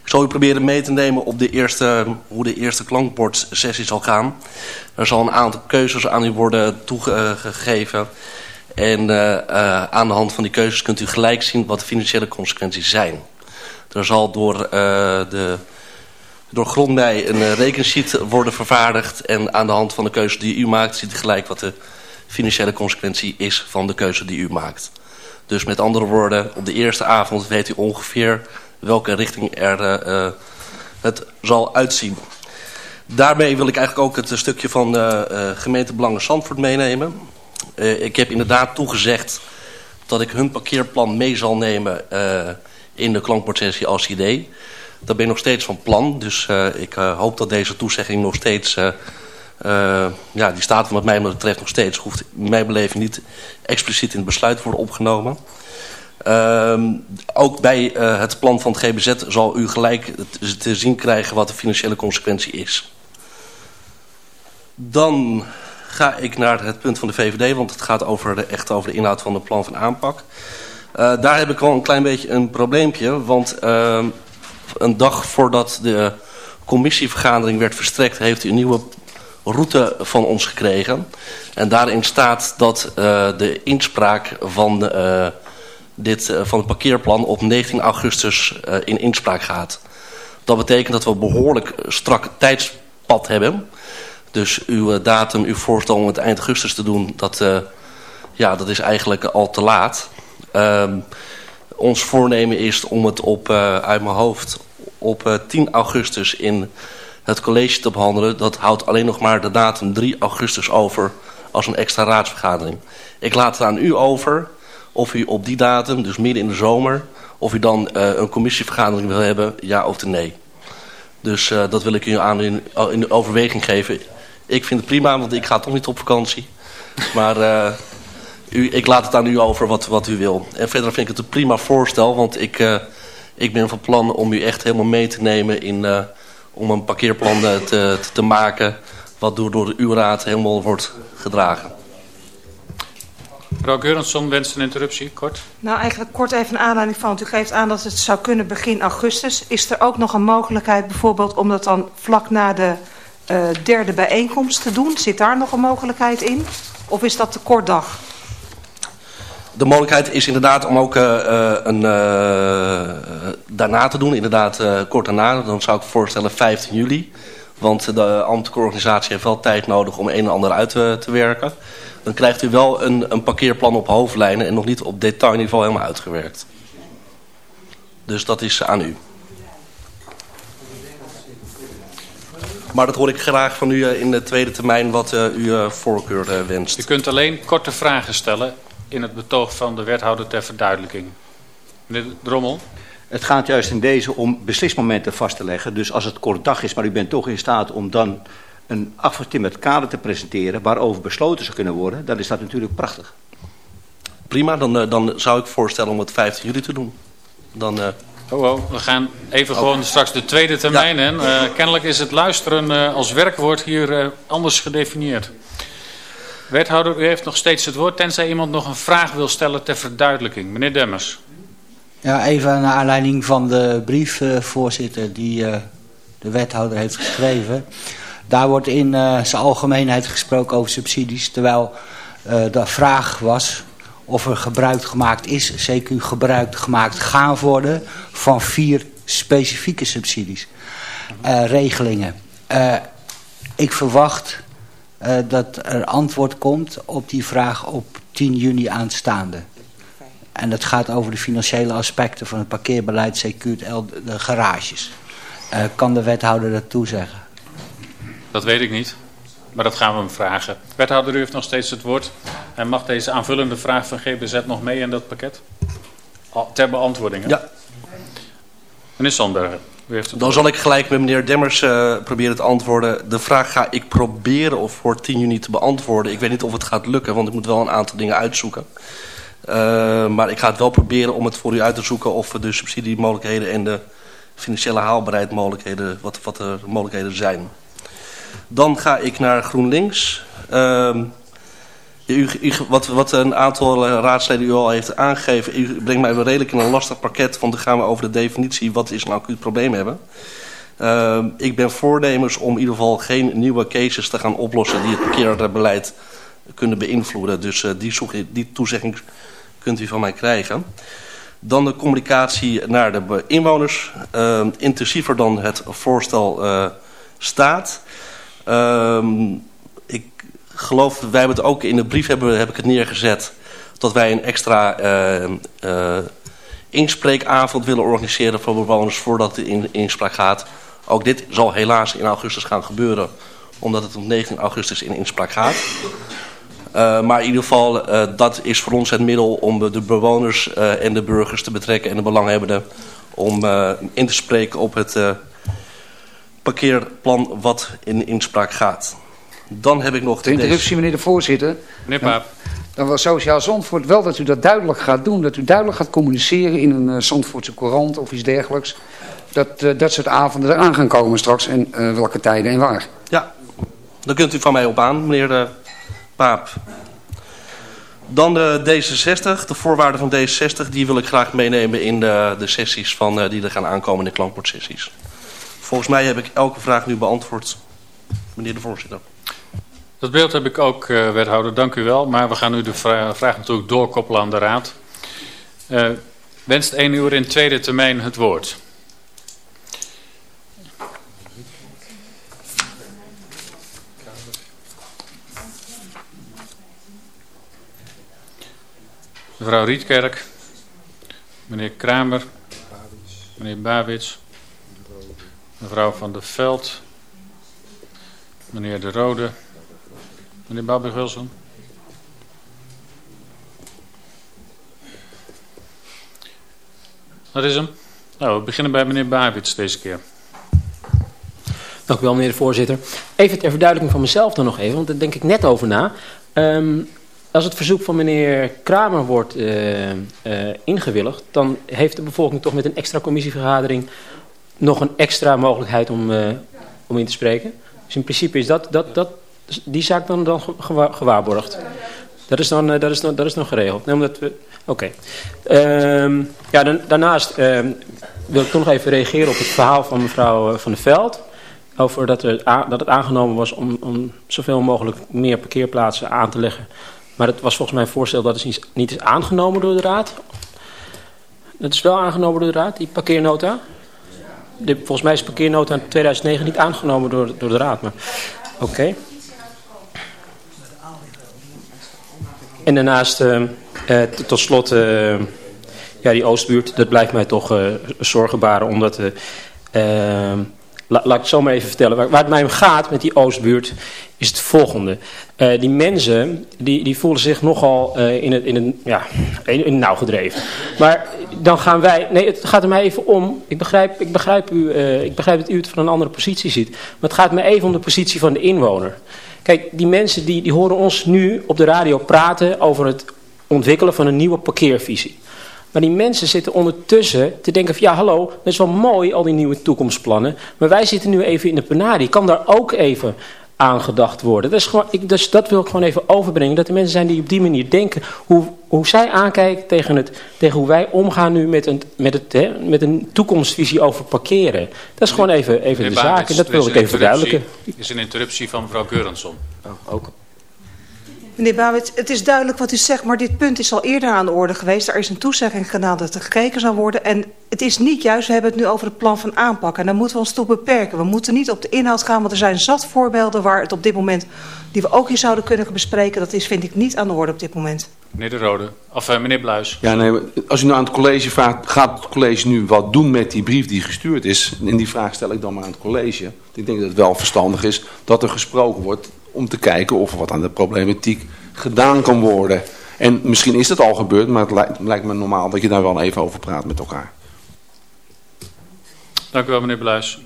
Ik zal u proberen mee te nemen op de eerste, hoe de eerste klankbordsessie zal gaan. Er zal een aantal keuzes aan u worden toegegeven. En uh, uh, aan de hand van die keuzes kunt u gelijk zien wat de financiële consequenties zijn. Er zal door, uh, de, door een rekensheet worden vervaardigd. En aan de hand van de keuze die u maakt ziet u gelijk wat de financiële consequentie is van de keuze die u maakt. Dus met andere woorden, op de eerste avond weet u ongeveer welke richting er uh, het zal uitzien. Daarmee wil ik eigenlijk ook het stukje van uh, gemeentebelangen Zandvoort meenemen. Ik heb inderdaad toegezegd dat ik hun parkeerplan mee zal nemen in de klankbordsessie als idee. Dat ben ik nog steeds van plan, dus ik hoop dat deze toezegging nog steeds... ja, die staat wat mij betreft nog steeds. Hoeft in mijn beleving niet expliciet in het besluit worden opgenomen. Uh, ook bij uh, het plan van het GBZ zal u gelijk te zien krijgen wat de financiële consequentie is. Dan ga ik naar het punt van de VVD, want het gaat over de, echt over de inhoud van het plan van aanpak. Uh, daar heb ik wel een klein beetje een probleempje, want uh, een dag voordat de commissievergadering werd verstrekt, heeft u een nieuwe route van ons gekregen. En daarin staat dat uh, de inspraak van dit, uh, van het parkeerplan op 19 augustus uh, in inspraak gaat. Dat betekent dat we een behoorlijk strak tijdspad hebben. Dus uw datum, uw voorstel om het eind augustus te doen, dat, ja, dat is eigenlijk al te laat. Uh, ons voornemen is om het op, uit mijn hoofd op 10 augustus in het college te behandelen. Dat houdt alleen nog maar de datum 3 augustus over als een extra raadsvergadering. Ik laat het aan u over of u op die datum, dus midden in de zomer... of u dan uh, een commissievergadering wil hebben, ja of nee. Dus uh, dat wil ik u aan in, in overweging geven. Ik vind het prima, want ik ga toch niet op vakantie. Maar uh, u, ik laat het aan u over wat, wat u wil. En verder vind ik het een prima voorstel, want ik, ik ben van plan om u echt helemaal mee te nemen... in om een parkeerplan te, te, maken wat door, door de U-raad helemaal wordt gedragen. Mevrouw Geurensson wenst een interruptie, kort. Nou, eigenlijk kort even een aanleiding van, u geeft aan dat het zou kunnen begin augustus. Is er ook nog een mogelijkheid bijvoorbeeld om dat dan vlak na de uh, derde bijeenkomst te doen? Zit daar nog een mogelijkheid in? Of is dat te kort dag? De mogelijkheid is inderdaad om ook uh, een, uh, daarna te doen, inderdaad kort daarna. Dan zou ik voorstellen 15 juli. Want de ambtelijke organisatie heeft wel tijd nodig om een en ander uit te, te werken. Dan krijgt u wel een, een parkeerplan op hoofdlijnen en nog niet op detailniveau helemaal uitgewerkt. Dus dat is aan u. Maar dat hoor ik graag van u in de tweede termijn wat uh, uw voorkeur wenst. U kunt alleen korte vragen stellen in het betoog van de wethouder ter verduidelijking. Meneer Drommel. Het gaat juist in deze om beslismomenten vast te leggen. Dus als het kort dag is, maar u bent toch in staat om dan een afgetimmerd kader te presenteren... waarover besloten zou kunnen worden, dan is dat natuurlijk prachtig. Prima, dan, dan zou ik voorstellen om het 15 juli te doen. Dan... Uh... Oh, oh, we gaan even gewoon straks de tweede termijn ja. in. Uh, kennelijk is het luisteren uh, als werkwoord hier anders gedefinieerd. Wethouder, u heeft nog steeds het woord, tenzij iemand nog een vraag wil stellen ter verduidelijking. Meneer Demmers. Ja, even naar aanleiding van de brief, uh, voorzitter, die uh, de wethouder heeft geschreven. Daar wordt in uh, zijn algemeenheid gesproken over subsidies, terwijl de vraag was of er gebruik gemaakt is, CQ gebruik gemaakt gaan worden van vier specifieke subsidies, regelingen. ik verwacht dat er antwoord komt op die vraag op 10 juni aanstaande. En dat gaat over de financiële aspecten van het parkeerbeleid, CQ, de garages. Kan de wethouder dat toezeggen? Dat weet ik niet, maar dat gaan we hem vragen. Wethouder, u heeft nog steeds het woord. En mag deze aanvullende vraag van GBZ nog mee in dat pakket? Ter beantwoording. Hè? Ja. Meneer Sandbergen. U heeft het Dan zal ik gelijk met meneer Demmers uh, proberen te antwoorden. De vraag ga ik proberen of voor 10 juni te beantwoorden. Ik weet niet of het gaat lukken, want ik moet wel een aantal dingen uitzoeken. Uh, maar ik ga het wel proberen om het voor u uit te zoeken of de subsidiemogelijkheden en de financiële haalbaarheid mogelijkheden, wat, wat er mogelijkheden zijn. Dan ga ik naar GroenLinks. Uh, u, wat, wat een aantal raadsleden u al heeft aangegeven, u brengt mij wel redelijk in een lastig pakket, want dan gaan we over de definitie wat is nou acuut probleem hebben. Uh, ik ben voornemens om in ieder geval geen nieuwe cases te gaan oplossen die het parkeerbeleid kunnen beïnvloeden. Dus uh, die, die toezegging kunt u van mij krijgen. Dan de communicatie naar de inwoners. Uh, intensiever dan het voorstel uh, staat. Uh, ik geloof, wij hebben het ook in de brief hebben, heb ik het neergezet... dat wij een extra uh, inspreekavond willen organiseren voor bewoners... voordat de in, inspraak gaat. Ook dit zal helaas in augustus gaan gebeuren... omdat het op 19 augustus in inspraak gaat. Uh, maar in ieder geval, dat is voor ons het middel om de bewoners en de burgers te betrekken en de belanghebbenden om in te spreken op het parkeerplan wat in inspraak gaat. Dan heb ik nog... De interruptie, deze... meneer de voorzitter. Meneer Paap. Dan was Sociaal Zandvoort wel dat u dat duidelijk gaat doen. Dat u duidelijk gaat communiceren in een Zandvoortse courant of iets dergelijks. Dat dat soort avonden eraan gaan komen straks en welke tijden en waar. Ja, dan kunt u van mij op aan, meneer de Paap. Dan de D66, de voorwaarden van D66, die wil ik graag meenemen in de, de sessies van, uh, die er gaan aankomen in de klankbordsessies. Volgens mij heb ik elke vraag nu beantwoord, meneer de voorzitter. Dat beeld heb ik ook, uh, wethouder, dank u wel. Maar we gaan nu de vraag, natuurlijk doorkoppelen aan de raad. Uh, wenst één uur in tweede termijn het woord. Mevrouw Rietkerk, meneer Kramer, meneer Bawits, mevrouw Van der Veld, meneer De Rode, meneer Bouwberg-Wilson. Dat is hem. Nou, we beginnen bij meneer Bawits deze keer. Dank u wel, meneer de voorzitter. Even ter verduidelijking van mezelf dan nog even, want daar denk ik net over na. Um, als het verzoek van meneer Kramer wordt uh, uh, ingewilligd, dan heeft de bevolking toch met een extra commissievergadering nog een extra mogelijkheid om, uh, om in te spreken. Dus in principe is dat, dat, dat, die zaak dan, dan gewaarborgd. Dat is dan, dat is dan, dat is dan geregeld. Nee, we, Oké. Um, ja, daarnaast um, wil ik toch nog even reageren op het verhaal van mevrouw Van der Veld. Over dat, er, dat het aangenomen was om, om zoveel mogelijk meer parkeerplaatsen aan te leggen maar het was volgens mij een voorstel dat is niet is aangenomen door de Raad. Dat is wel aangenomen door de Raad, die parkeernota. De, volgens mij is de parkeernota in 2009 niet aangenomen door, door de Raad. Maar oké. En daarnaast, uh, uh, tot slot, uh, ja, die Oostbuurt, dat blijft mij toch zorgen baren. Omdat, la, laat ik het zo maar even vertellen, waar, het mij om gaat met die Oostbuurt is het volgende. Uh, die mensen die, die voelen zich nogal uh, in, het, in, het, ja, nauw gedreven. Maar dan gaan wij... Nee, het gaat er mij even om. Ik begrijp, ik begrijp, u, uh, ik begrijp dat u het van een andere positie ziet. Maar het gaat me even om de positie van de inwoner. Kijk, die mensen die, die horen ons nu op de radio praten over het ontwikkelen van een nieuwe parkeervisie. Maar die mensen zitten ondertussen te denken van ja hallo, dat is wel mooi al die nieuwe toekomstplannen. Maar wij zitten nu even in de penarie. Kan daar ook even aangedacht worden. Dat, is gewoon, ik, dus dat wil ik gewoon even overbrengen. Dat er mensen zijn die op die manier denken. Hoe, hoe zij aankijken tegen, het, tegen hoe wij omgaan nu met een, met het, hè, met een toekomstvisie over parkeren. Dat is gewoon even, even de zaak. En dat wil ik even verduidelijken. is een interruptie van mevrouw Keurensson. Oh, ook. Meneer Bouwit, het is duidelijk wat u zegt, maar dit punt is al eerder aan de orde geweest. Er is een toezegging gedaan dat er gekeken zou worden. En het is niet juist, we hebben het nu over het plan van aanpak. En daar moeten we ons toe beperken. We moeten niet op de inhoud gaan, want er zijn zat voorbeelden waar het op dit moment, die we ook hier zouden kunnen bespreken. Dat is, vind ik, niet aan de orde op dit moment. Meneer De Rode, of uh, meneer Bluis. Ja, nee, als u nou aan het college vraagt, gaat het college nu wat doen met die brief die gestuurd is? En die vraag stel ik dan maar aan het college. Ik denk dat het wel verstandig is dat er gesproken wordt om te kijken of er wat aan de problematiek gedaan kan worden. En misschien is het al gebeurd, maar het lijkt, lijkt me normaal dat je daar wel even over praat met elkaar. Dank u wel, meneer Bluis.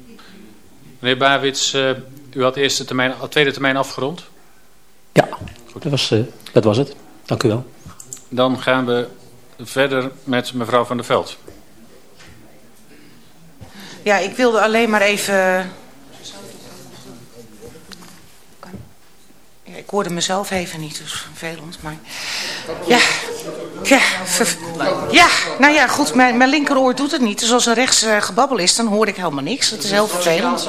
Meneer Bawits, uh, u had de eerste termijn, tweede termijn afgerond? Ja, Goed. Dat, was, uh, dat was het. Dank u wel. Dan gaan we verder met mevrouw Van der Veld. Ja, ik wilde alleen maar even ik hoorde mezelf even niet, dus vervelend. Maar ja, ja, ja, nou ja, goed, mijn, mijn linkeroor doet het niet. Dus als er rechts uh, gebabbel is, dan hoor ik helemaal niks. Het is heel vervelend.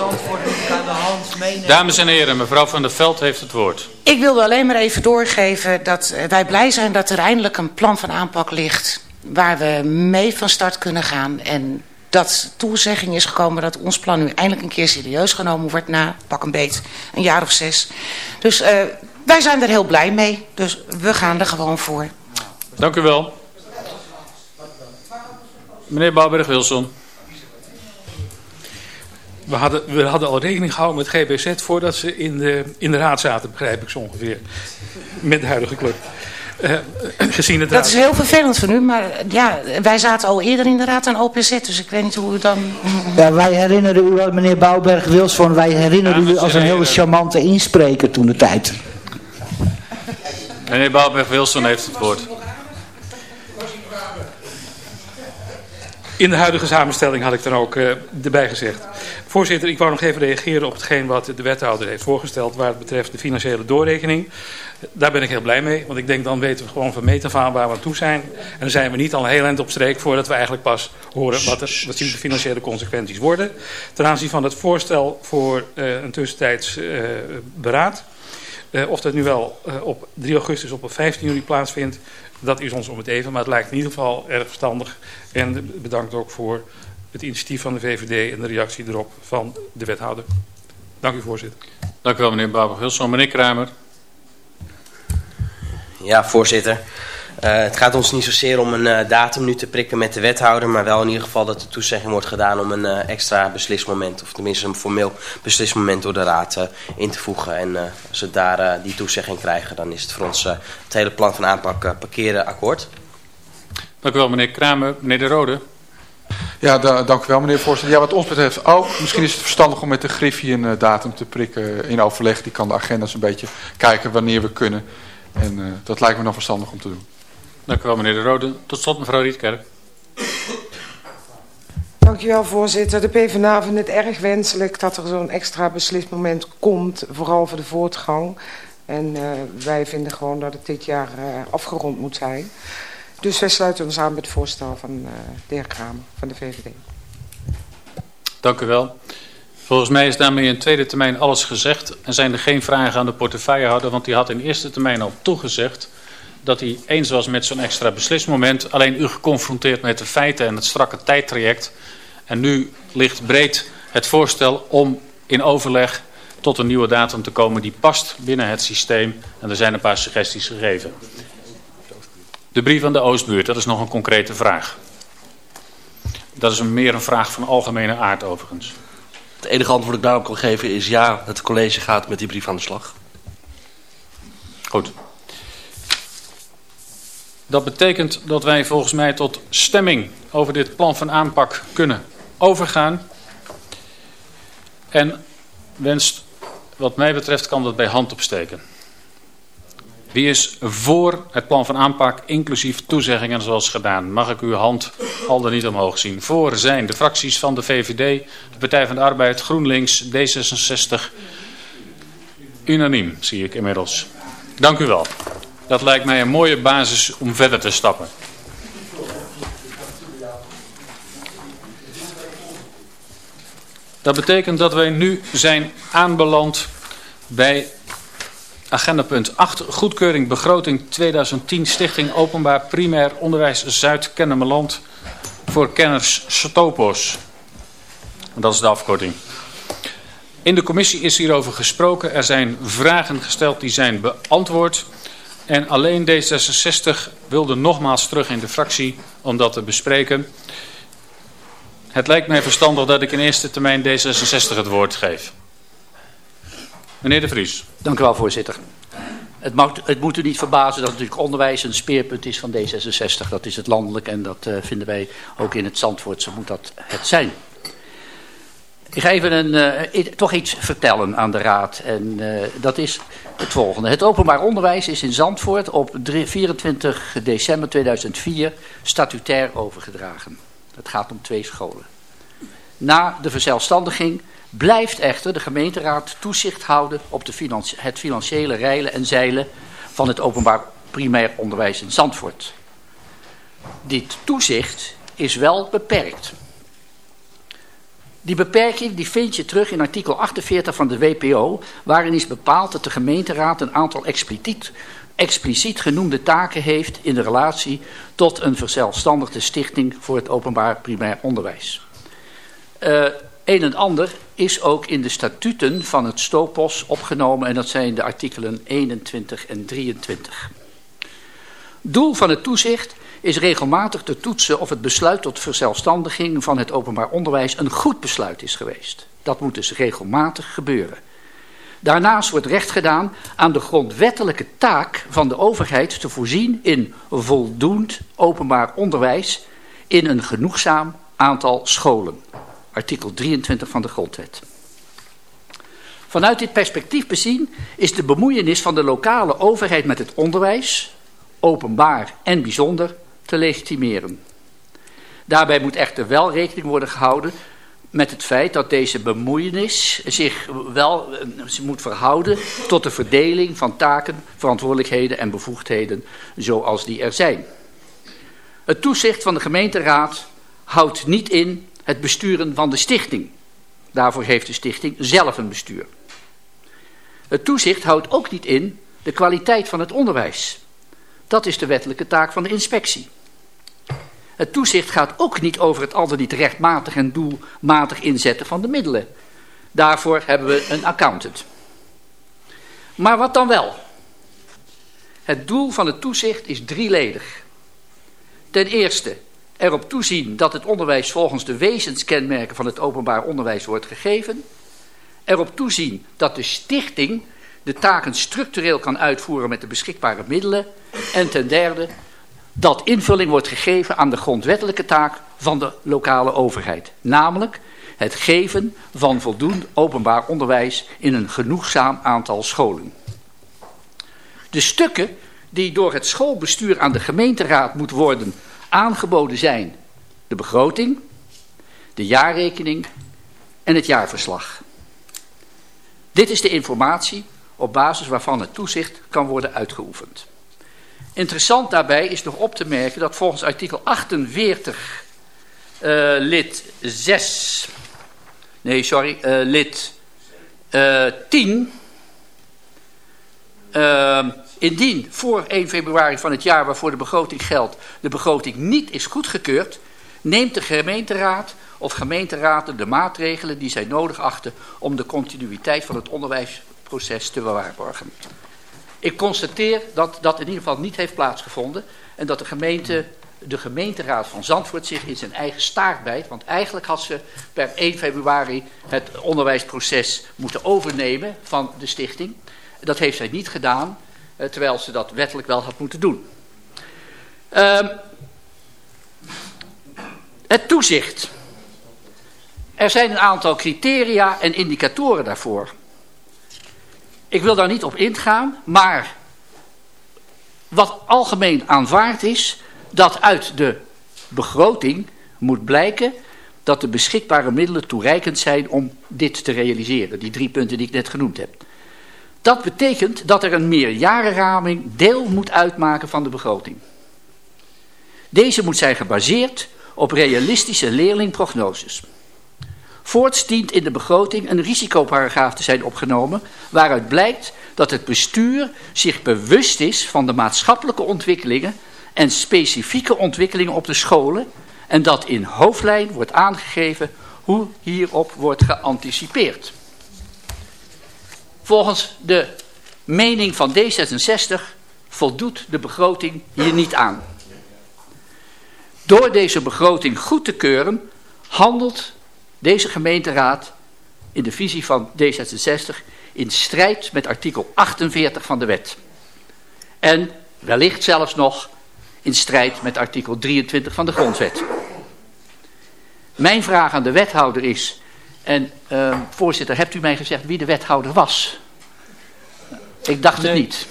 Dames en heren, mevrouw Van der Veld heeft het woord. Ik wilde alleen maar even doorgeven dat wij blij zijn dat er eindelijk een plan van aanpak ligt... waar we mee van start kunnen gaan en dat toezegging is gekomen dat ons plan nu eindelijk een keer serieus genomen wordt na pak een beet een jaar of zes. Dus uh, wij zijn er heel blij mee. Dus we gaan er gewoon voor. Dank u wel. Meneer Bouwberg-Wilson. We hadden, we hadden al rekening gehouden met GBZ voordat ze in de, in de raad zaten, begrijp ik zo ongeveer. Met de huidige club. Uh, gezien het dat is heel vervelend voor u, maar ja, wij zaten al eerder in de raad aan OPZ, dus ik weet niet hoe u dan... Ja, wij herinneren u, meneer Bouwberg-Wilson, wij herinneren u als een hele charmante inspreker toen de tijd. Meneer Bouwberg-Wilson heeft het woord. In de huidige samenstelling had ik dan ook uh, erbij gezegd. Voorzitter, ik wou nog even reageren op hetgeen wat de wethouder heeft voorgesteld... waar het betreft de financiële doorrekening. Daar ben ik heel blij mee, want ik denk dan weten we gewoon van meet af aan waar we aan toe zijn. En dan zijn we niet al een heel eind op streek voordat we eigenlijk pas horen wat, er, wat de financiële consequenties worden. Ten aanzien van het voorstel voor uh, een tussentijds uh, beraad... Of dat nu wel op 3 augustus of op 15 juli plaatsvindt, dat is ons om het even. Maar het lijkt in ieder geval erg verstandig. En bedankt ook voor het initiatief van de VVD en de reactie erop van de wethouder. Dank u voorzitter. Dank u wel meneer Baber-Wilson. Meneer Kramer. Ja, voorzitter. Uh, het gaat ons niet zozeer om een uh, datum nu te prikken met de wethouder, maar wel in ieder geval dat de toezegging wordt gedaan om een uh, extra beslismoment, of tenminste een formeel beslismoment door de raad in te voegen. En als we daar die toezegging krijgen, dan is het voor ons het hele plan van aanpak parkeren akkoord. Dank u wel meneer Kramer. Meneer De Rode. Ja, da dank u wel meneer voorzitter. Ja, wat ons betreft ook. Misschien is het verstandig om met de Griffie een datum te prikken in overleg. Die kan de agenda's een beetje kijken wanneer we kunnen. En dat lijkt me nog verstandig om te doen. Dank u wel, meneer De Rode. Tot slot, mevrouw Rietkerk. Dank u wel, voorzitter. De PvdA vindt het erg wenselijk dat er zo'n extra beslismoment komt, vooral voor de voortgang. En uh, wij vinden gewoon dat het dit jaar uh, afgerond moet zijn. Dus wij sluiten ons aan met het voorstel van uh, de heer Kramer van de VVD. Dank u wel. Volgens mij is daarmee in tweede termijn alles gezegd. En zijn er geen vragen aan de portefeuillehouder, want die had in eerste termijn al toegezegd dat hij eens was met zo'n extra beslismoment. Alleen u geconfronteerd met de feiten en het strakke tijdtraject. En nu ligt breed het voorstel om in overleg tot een nieuwe datum te komen die past binnen het systeem. En er zijn een paar suggesties gegeven. De brief aan de Oostbuurt, dat is nog een concrete vraag. Dat is een meer een vraag van algemene aard overigens. Het enige antwoord dat ik daarop kan geven is ja, het college gaat met die brief aan de slag. Goed. Dat betekent dat wij volgens mij tot stemming over dit plan van aanpak kunnen overgaan. En wenst, wat mij betreft, kan dat bij hand opsteken. Wie is voor het plan van aanpak, inclusief toezeggingen zoals gedaan? Mag ik uw hand al dan niet omhoog zien? Voor zijn de fracties van de VVD, de Partij van de Arbeid, GroenLinks, D66. Unaniem, zie ik inmiddels. Dank u wel. Dat lijkt mij een mooie basis om verder te stappen. Dat betekent dat wij nu zijn aanbeland bij agenda punt 8. Goedkeuring begroting 2010 Stichting Openbaar Primair Onderwijs Zuid-Kennemerland voor kenners Stopos. Dat is de afkorting. In de commissie is hierover gesproken. Er zijn vragen gesteld die zijn beantwoord. En alleen D66 wilde nogmaals terug in de fractie om dat te bespreken. Het lijkt mij verstandig dat ik in eerste termijn D66 het woord geef. Meneer De Vries. Dank u wel, voorzitter. Het, mag, het moet u niet verbazen dat natuurlijk onderwijs een speerpunt is van D66. Dat is het landelijk en dat uh, vinden wij ook in het Zandvoortse moet dat het zijn. Ik ga even een, uh, toch iets vertellen aan de raad. En uh, dat is het volgende. Het openbaar onderwijs is in Zandvoort op 24 december 2004 statutair overgedragen. Het gaat om twee scholen. Na de verzelfstandiging blijft echter de gemeenteraad toezicht houden op de het financiële reilen en zeilen van het openbaar primair onderwijs in Zandvoort. Dit toezicht is wel beperkt. Die beperking die vind je terug in artikel 48 van de WPO, waarin is bepaald dat de gemeenteraad een aantal expliciet, expliciet genoemde taken heeft in de relatie tot een verzelfstandigde stichting voor het openbaar primair onderwijs. Uh, een en ander is ook in de statuten van het Stopos opgenomen en dat zijn de artikelen 21 en 23. Doel van het toezicht is regelmatig te toetsen of het besluit tot verzelfstandiging van het openbaar onderwijs een goed besluit is geweest. Dat moet dus regelmatig gebeuren. Daarnaast wordt recht gedaan aan de grondwettelijke taak van de overheid te voorzien in voldoend openbaar onderwijs in een genoegzaam aantal scholen. Artikel 23 van de grondwet. Vanuit dit perspectief bezien is de bemoeienis van de lokale overheid met het onderwijs, openbaar en bijzonder, te legitimeren. Daarbij moet echter wel rekening worden gehouden met het feit dat deze bemoeienis zich wel moet verhouden tot de verdeling van taken, verantwoordelijkheden en bevoegdheden zoals die er zijn. Het toezicht van de gemeenteraad houdt niet in het besturen van de stichting. Daarvoor heeft de stichting zelf een bestuur. Het toezicht houdt ook niet in de kwaliteit van het onderwijs. Dat is de wettelijke taak van de inspectie. Het toezicht gaat ook niet over het al dan niet rechtmatig en doelmatig inzetten van de middelen. Daarvoor hebben we een accountant. Maar wat dan wel? Het doel van het toezicht is drieledig. Ten eerste erop toezien dat het onderwijs volgens de wezenskenmerken van het openbaar onderwijs wordt gegeven. Erop toezien dat de stichting de taken structureel kan uitvoeren met de beschikbare middelen. En ten derde dat invulling wordt gegeven aan de grondwettelijke taak van de lokale overheid. Namelijk het geven van voldoende openbaar onderwijs in een genoegzaam aantal scholen. De stukken die door het schoolbestuur aan de gemeenteraad moet worden aangeboden zijn de begroting, de jaarrekening en het jaarverslag. Dit is de informatie op basis waarvan het toezicht kan worden uitgeoefend. Interessant daarbij is nog op te merken dat volgens artikel 48 uh, lid 6, nee sorry, uh, lid uh, 10, indien voor 1 februari van het jaar waarvoor de begroting geldt, de begroting niet is goedgekeurd, neemt de gemeenteraad of gemeenteraden de maatregelen die zij nodig achten om de continuïteit van het onderwijsproces te waarborgen. Ik constateer dat dat in ieder geval niet heeft plaatsgevonden en dat de gemeente, de gemeenteraad van Zandvoort zich in zijn eigen staart bijt. Want eigenlijk had ze per 1 februari het onderwijsproces moeten overnemen van de stichting. Dat heeft zij niet gedaan, eh, terwijl ze dat wettelijk wel had moeten doen. Uh, het toezicht. Er zijn een aantal criteria en indicatoren daarvoor. Ik wil daar niet op ingaan, maar wat algemeen aanvaard is, dat uit de begroting moet blijken dat de beschikbare middelen toereikend zijn om dit te realiseren. Die drie punten die ik net genoemd heb. Dat betekent dat er een meerjarenraming deel moet uitmaken van de begroting. Deze moet zijn gebaseerd op realistische leerlingprognoses. Voorts dient in de begroting een risicoparagraaf te zijn opgenomen... waaruit blijkt dat het bestuur zich bewust is van de maatschappelijke ontwikkelingen... en specifieke ontwikkelingen op de scholen... en dat in hoofdlijn wordt aangegeven hoe hierop wordt geanticipeerd. Volgens de mening van D66 voldoet de begroting hier niet aan. Door deze begroting goed te keuren handelt deze gemeenteraad in de visie van D66 in strijd met artikel 48 van de wet. En wellicht zelfs nog in strijd met artikel 23 van de grondwet. Mijn vraag aan de wethouder is, en uh, voorzitter, hebt u mij gezegd wie de wethouder was? Ik dacht nee. het niet.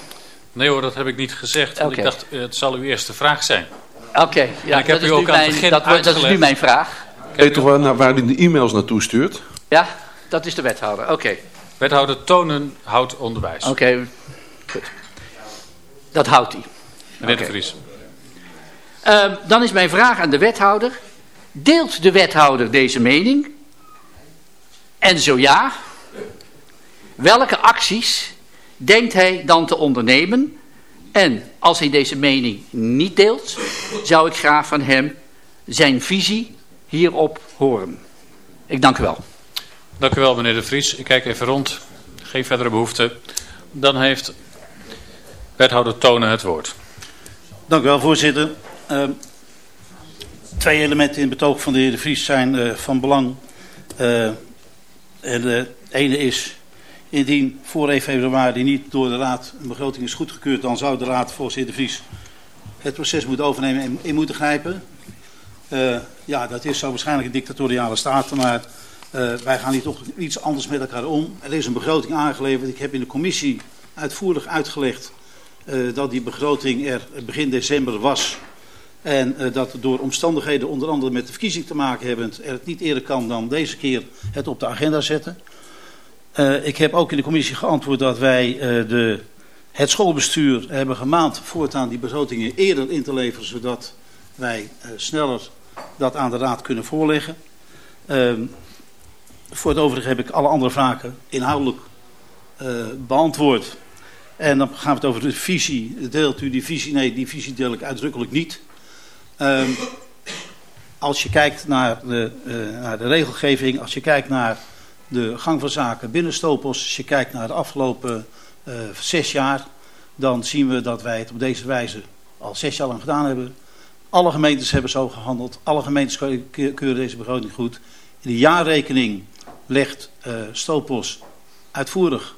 Nee hoor, dat heb ik niet gezegd. Want okay. ik dacht, het zal uw eerste vraag zijn. Oké, okay, ja, is mijn, dat, dat is nu mijn vraag. Weet toch waar, naar, waar hij de e-mails naartoe stuurt? Ja, dat is de wethouder. Oké. Okay. Wethouder Tonen houdt onderwijs. Oké, okay. goed. Dat houdt hij. Meneer okay. de Vries. Uh, dan is mijn vraag aan de wethouder. Deelt de wethouder deze mening? En zo ja, welke acties denkt hij dan te ondernemen? En als hij deze mening niet deelt, zou ik graag van hem zijn visie hierop horen. Ik dank u wel. Dank u wel, meneer De Vries. Ik kijk even rond. Geen verdere behoefte. Dan heeft wethouder Tonen het woord. Dank u wel, voorzitter. Uh, twee elementen in het betoog van de heer De Vries zijn uh, van belang. Uh, en de ene is, indien voor 1 februari niet door de Raad een begroting is goedgekeurd... dan zou de Raad volgens de heer De Vries het proces moeten overnemen en in moeten grijpen... Uh, ja, dat is zo waarschijnlijk een dictatoriale staat, maar uh, wij gaan hier toch iets anders met elkaar om. Er is een begroting aangeleverd. Ik heb in de commissie uitvoerig uitgelegd uh, dat die begroting er begin december was. En dat door omstandigheden, onder andere met de verkiezing te maken hebbend, er het niet eerder kan dan deze keer het op de agenda zetten. ik heb ook in de commissie geantwoord dat wij de, het schoolbestuur hebben gemaand voortaan die begrotingen eerder in te leveren, zodat wij sneller dat aan de raad kunnen voorleggen. Uh, voor het overige heb ik alle andere vragen inhoudelijk uh, beantwoord. En dan gaan we het over de visie. Deelt u die visie? Nee, die visie deel ik uitdrukkelijk niet. Uh, als je kijkt naar de, uh, naar de regelgeving, als je kijkt naar de gang van zaken binnen Stopos, als je kijkt naar de afgelopen uh, zes jaar, dan zien we dat wij het op deze wijze al zes jaar lang gedaan hebben. Alle gemeentes hebben zo gehandeld, alle gemeentes keuren deze begroting goed. In de jaarrekening legt uh, Stopos uitvoerig,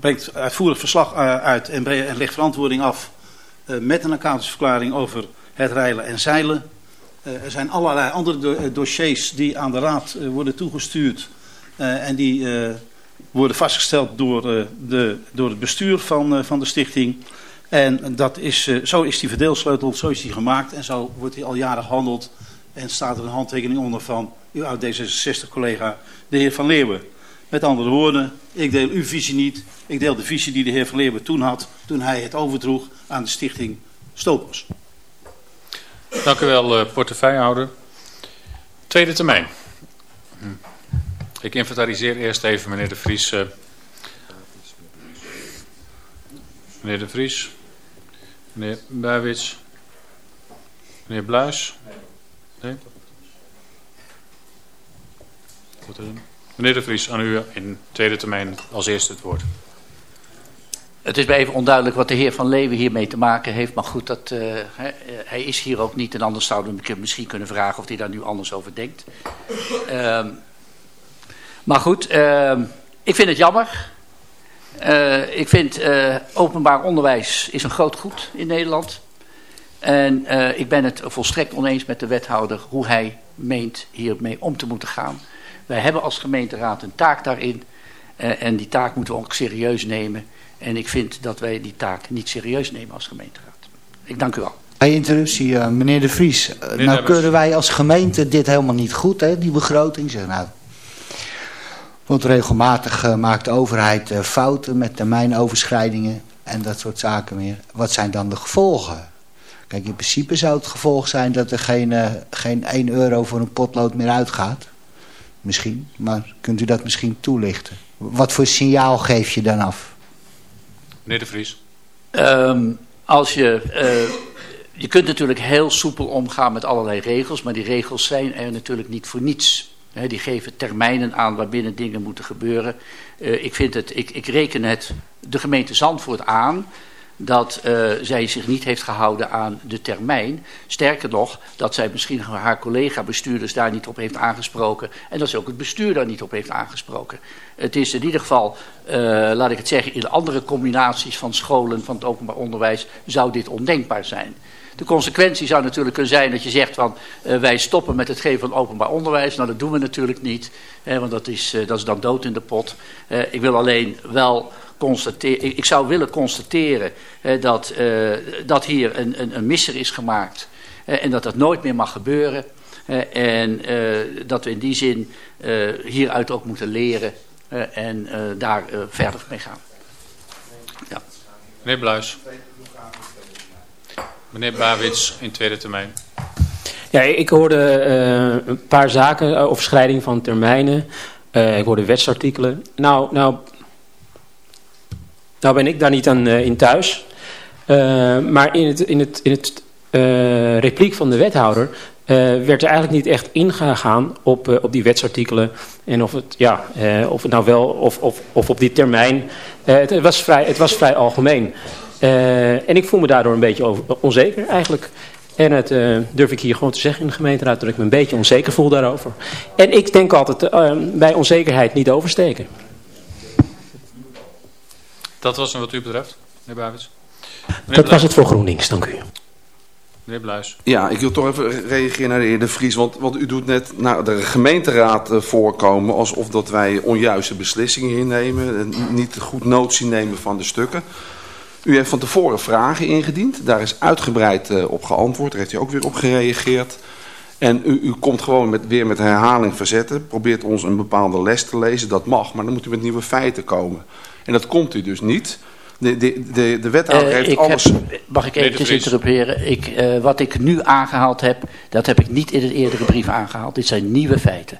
brengt uitvoerig verslag uit en, legt verantwoording af met een accountantsverklaring over het reilen en zeilen. Er zijn allerlei andere do eh, dossiers die aan de Raad worden toegestuurd. En die worden vastgesteld door, de, door het bestuur van, van de stichting. En dat is, zo is die verdeelsleutel, zo is die gemaakt. En zo wordt die al jaren gehandeld. En staat er een handtekening onder van uw oud D66-collega, de heer Van Leeuwen. Met andere woorden, ik deel uw visie niet. Ik deel de visie die de heer Van Leeuwen toen had, toen hij het overdroeg aan de stichting Stopers. Dank u wel, uh, portefeuillehouder. Tweede termijn. Ik inventariseer eerst even meneer De Vries. Uh, meneer De Vries. Meneer Buijwits. Meneer Bluis. Nee? Meneer De Vries, aan u in tweede termijn als eerste het woord. Het is mij even onduidelijk wat de heer Van Leeuwen hiermee te maken heeft. Maar goed, dat, uh, hij is hier ook niet. En anders zouden we hem misschien kunnen vragen of hij daar nu anders over denkt. Uh, maar goed, uh, ik vind het jammer. Uh, ik vind uh, openbaar onderwijs is een groot goed in Nederland. En ik ben het volstrekt oneens met de wethouder hoe hij meent hiermee om te moeten gaan. Wij hebben als gemeenteraad een taak daarin. en die taak moeten we ook serieus nemen. En ik vind dat wij die taak niet serieus nemen als gemeenteraad. Ik dank u wel. Bij interruptie, uh, meneer De Vries. Uh, meneer nou keuren wij als gemeente dit helemaal niet goed, hè, die begroting. Zeg, nou, want regelmatig uh, maakt de overheid fouten met termijnoverschrijdingen en dat soort zaken meer. Wat zijn dan de gevolgen? Kijk, in principe zou het gevolg zijn dat er geen, geen 1 euro voor een potlood meer uitgaat. Misschien, maar kunt u dat misschien toelichten? Wat voor signaal geef je dan af? Meneer De Vries. Um, als je, uh, je kunt natuurlijk heel soepel omgaan met allerlei regels, maar die regels zijn er natuurlijk niet voor niets. Die geven termijnen aan waarbinnen dingen moeten gebeuren. Uh, ik, vind het, ik, ik reken het de gemeente Zandvoort aan dat uh, zij zich niet heeft gehouden aan de termijn. Sterker nog, dat zij misschien haar collega-bestuurders daar niet op heeft aangesproken. En dat ze ook het bestuur daar niet op heeft aangesproken. Het is in ieder geval, uh, laat ik het zeggen, in andere combinaties van scholen van het openbaar onderwijs zou dit ondenkbaar zijn. De consequentie zou natuurlijk kunnen zijn dat je zegt van uh, wij stoppen met het geven van openbaar onderwijs. Nou dat doen we natuurlijk niet, hè, want dat is, uh, dat is dan dood in de pot. Uh, ik wil alleen wel constateren, ik zou willen constateren dat, dat hier een, een, een misser is gemaakt en dat dat nooit meer mag gebeuren. en dat we in die zin hieruit ook moeten leren en daar verder mee gaan. Ja. Meneer Bluis. Meneer Bawits in tweede termijn. Ja, ik hoorde uh, een paar zaken, uh, overschrijding van termijnen. Uh, ik hoorde wetsartikelen. Nou, nou, nou ben ik daar niet aan in thuis. maar in het, in het, in het repliek van de wethouder werd er eigenlijk niet echt ingegaan op, op die wetsartikelen. En of het, ja, of het nou wel, of, of, of op die termijn. het, was vrij, het was vrij algemeen. Uh, en ik voel me daardoor een beetje over, onzeker eigenlijk. En het uh, durf ik hier gewoon te zeggen in de gemeenteraad dat ik me een beetje onzeker voel daarover. En ik denk altijd uh, bij onzekerheid niet oversteken. Dat was hem wat u betreft, meneer Bavits. Dat was het voor GroenLinks, dank u. Meneer Bluis. Ja, ik wil toch even reageren naar de heer De Vries. Want, want u doet net naar de gemeenteraad voorkomen alsof dat wij onjuiste beslissingen innemen. En niet goed notie nemen van de stukken. U heeft van tevoren vragen ingediend. Daar is uitgebreid uh, op geantwoord. Daar heeft u ook weer op gereageerd. En u, u komt gewoon met, weer met herhaling verzetten. Probeert ons een bepaalde les te lezen. Dat mag, maar dan moet u met nieuwe feiten komen. En dat komt u dus niet. De, de, de, de wethouder uh, heeft alles... Heb, mag ik eventjes interrumperen? Ik, uh, wat ik nu aangehaald heb, dat heb ik niet in het eerdere brief aangehaald. Dit zijn nieuwe feiten.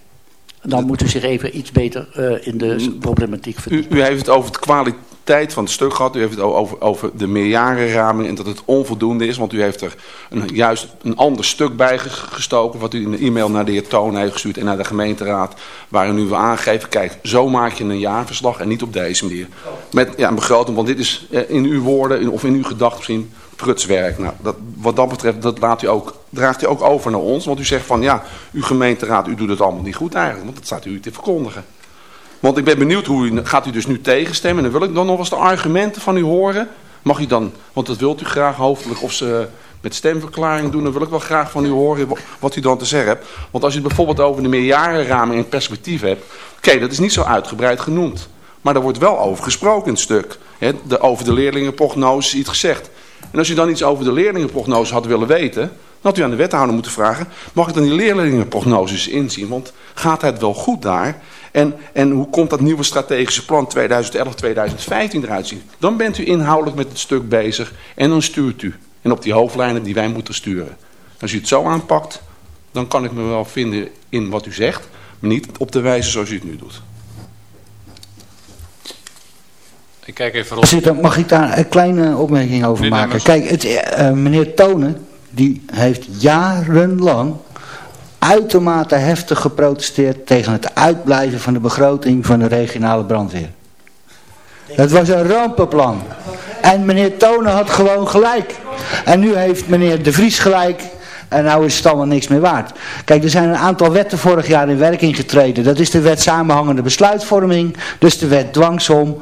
Dan moet u zich even iets beter uh, in de problematiek verdiepen. U, u heeft het over het kwaliteit van het stuk gehad. U heeft het over, over de meerjarenraming en dat het onvoldoende is. Want u heeft er een, juist een ander stuk bij gestoken. Wat u in een e-mail naar de heer Toon heeft gestuurd en naar de gemeenteraad. Waarin u aangeven, kijk, zo maak je een jaarverslag en niet op deze manier. Met ja, een begroting, want dit is eh, in uw woorden of in uw gedachten misschien prutswerk. Nou, dat, wat dat betreft, dat laat u ook, draagt u ook over naar ons. Want u zegt van, ja, uw gemeenteraad, u doet het allemaal niet goed eigenlijk. Want dat staat u te verkondigen. Want ik ben benieuwd hoe u, gaat u dus nu tegenstemmen. En dan wil ik dan nog eens de argumenten van u horen. Mag u dan, want dat wilt u graag hoofdelijk of ze met stemverklaring doen. Dan wil ik wel graag van u horen wat u dan te zeggen hebt. Want als u het bijvoorbeeld over de meerjarenramen in perspectief hebt. Oké, dat is niet zo uitgebreid genoemd. Maar daar wordt wel over gesproken het stuk. De, over de leerlingenprognose iets gezegd. En als u dan iets over de leerlingenprognose had willen weten... dan had u aan de wethouder moeten vragen... mag ik dan die leerlingenprognoses inzien? Want gaat het wel goed daar? En, en hoe komt dat nieuwe strategische plan 2011-2015 eruit zien? Dan bent u inhoudelijk met het stuk bezig en dan stuurt u. En op die hoofdlijnen die wij moeten sturen. Als u het zo aanpakt, dan kan ik me wel vinden in wat u zegt. Maar niet op de wijze zoals u het nu doet. Ik kijk even rond. Zitten, mag ik daar een kleine opmerking over maken? Kijk, het, uh, meneer Tonen, die heeft jarenlang uitermate heftig geprotesteerd tegen het uitblijven van de begroting van de regionale brandweer. Dat was een rampenplan. En meneer Tonen had gewoon gelijk. En nu heeft meneer De Vries gelijk. En nou is het allemaal niks meer waard. Kijk, er zijn een aantal wetten vorig jaar in werking getreden. Dat is de wet samenhangende besluitvorming. Dus de wet dwangsom.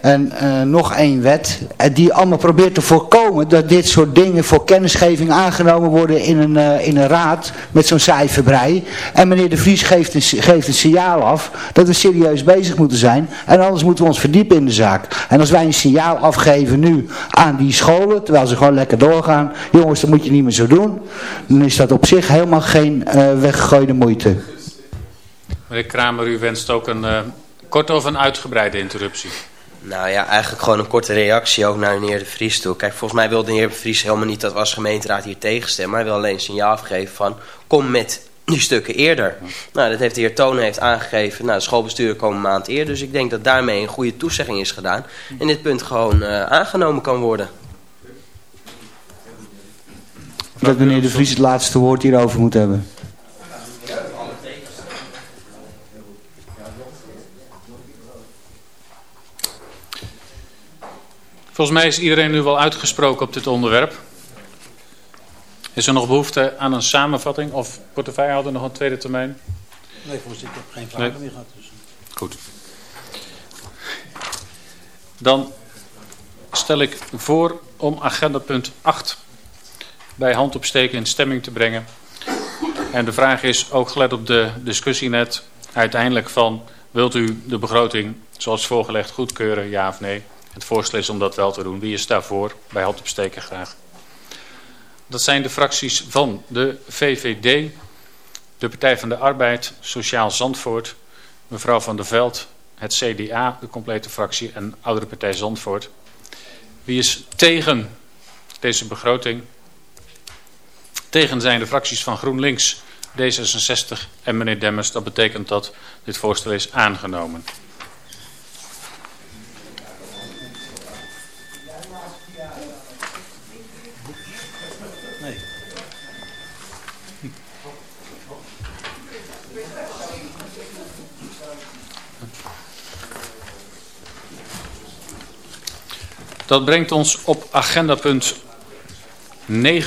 En uh, nog één wet uh, die allemaal probeert te voorkomen dat dit soort dingen voor kennisgeving aangenomen worden in een, uh, in een raad met zo'n cijferbrei. En meneer De Vries geeft een, geeft een signaal af dat we serieus bezig moeten zijn. En anders moeten we ons verdiepen in de zaak. En als wij een signaal afgeven nu aan die scholen, terwijl ze gewoon lekker doorgaan. Jongens, dat moet je niet meer zo doen. Dan is dat op zich helemaal geen weggegooide moeite. Meneer Kramer, u wenst ook een korte of een uitgebreide interruptie. Nou ja, eigenlijk gewoon een korte reactie ook naar meneer De Vries toe. Kijk, volgens mij wil de heer De Vries helemaal niet dat we als gemeenteraad hier tegenstemmen. Maar hij wil alleen een signaal afgeven van, kom met die stukken eerder. Nou, dat heeft de heer Tonen heeft aangegeven. Nou, de schoolbesturen komen een maand eerder. Dus ik denk dat daarmee een goede toezegging is gedaan. En dit punt gewoon uh, aangenomen kan worden. Dat meneer De Vries het laatste woord hierover moet hebben. Volgens mij is iedereen nu wel uitgesproken op dit onderwerp. Is er nog behoefte aan een samenvatting of portefeuillehouder nog een tweede termijn? Nee, voorzitter, ik heb geen vragen nee. meer gehad. Dus. Goed. Dan stel ik voor om agenda punt 8 bij handopsteken in stemming te brengen. En de vraag is, ook gelet op de discussie net, uiteindelijk van... wilt u de begroting zoals voorgelegd goedkeuren, ja of nee? Het voorstel is om dat wel te doen. Wie is daarvoor? Bij hand opsteken graag. Dat zijn de fracties van de VVD, de Partij van de Arbeid, Sociaal Zandvoort, mevrouw Van der Veld, het CDA, de complete fractie en Oudere Partij Zandvoort. Wie is tegen deze begroting? Tegen zijn de fracties van GroenLinks, D66 en meneer Demmers. Dat betekent dat dit voorstel is aangenomen. Dat brengt ons op agenda punt 9.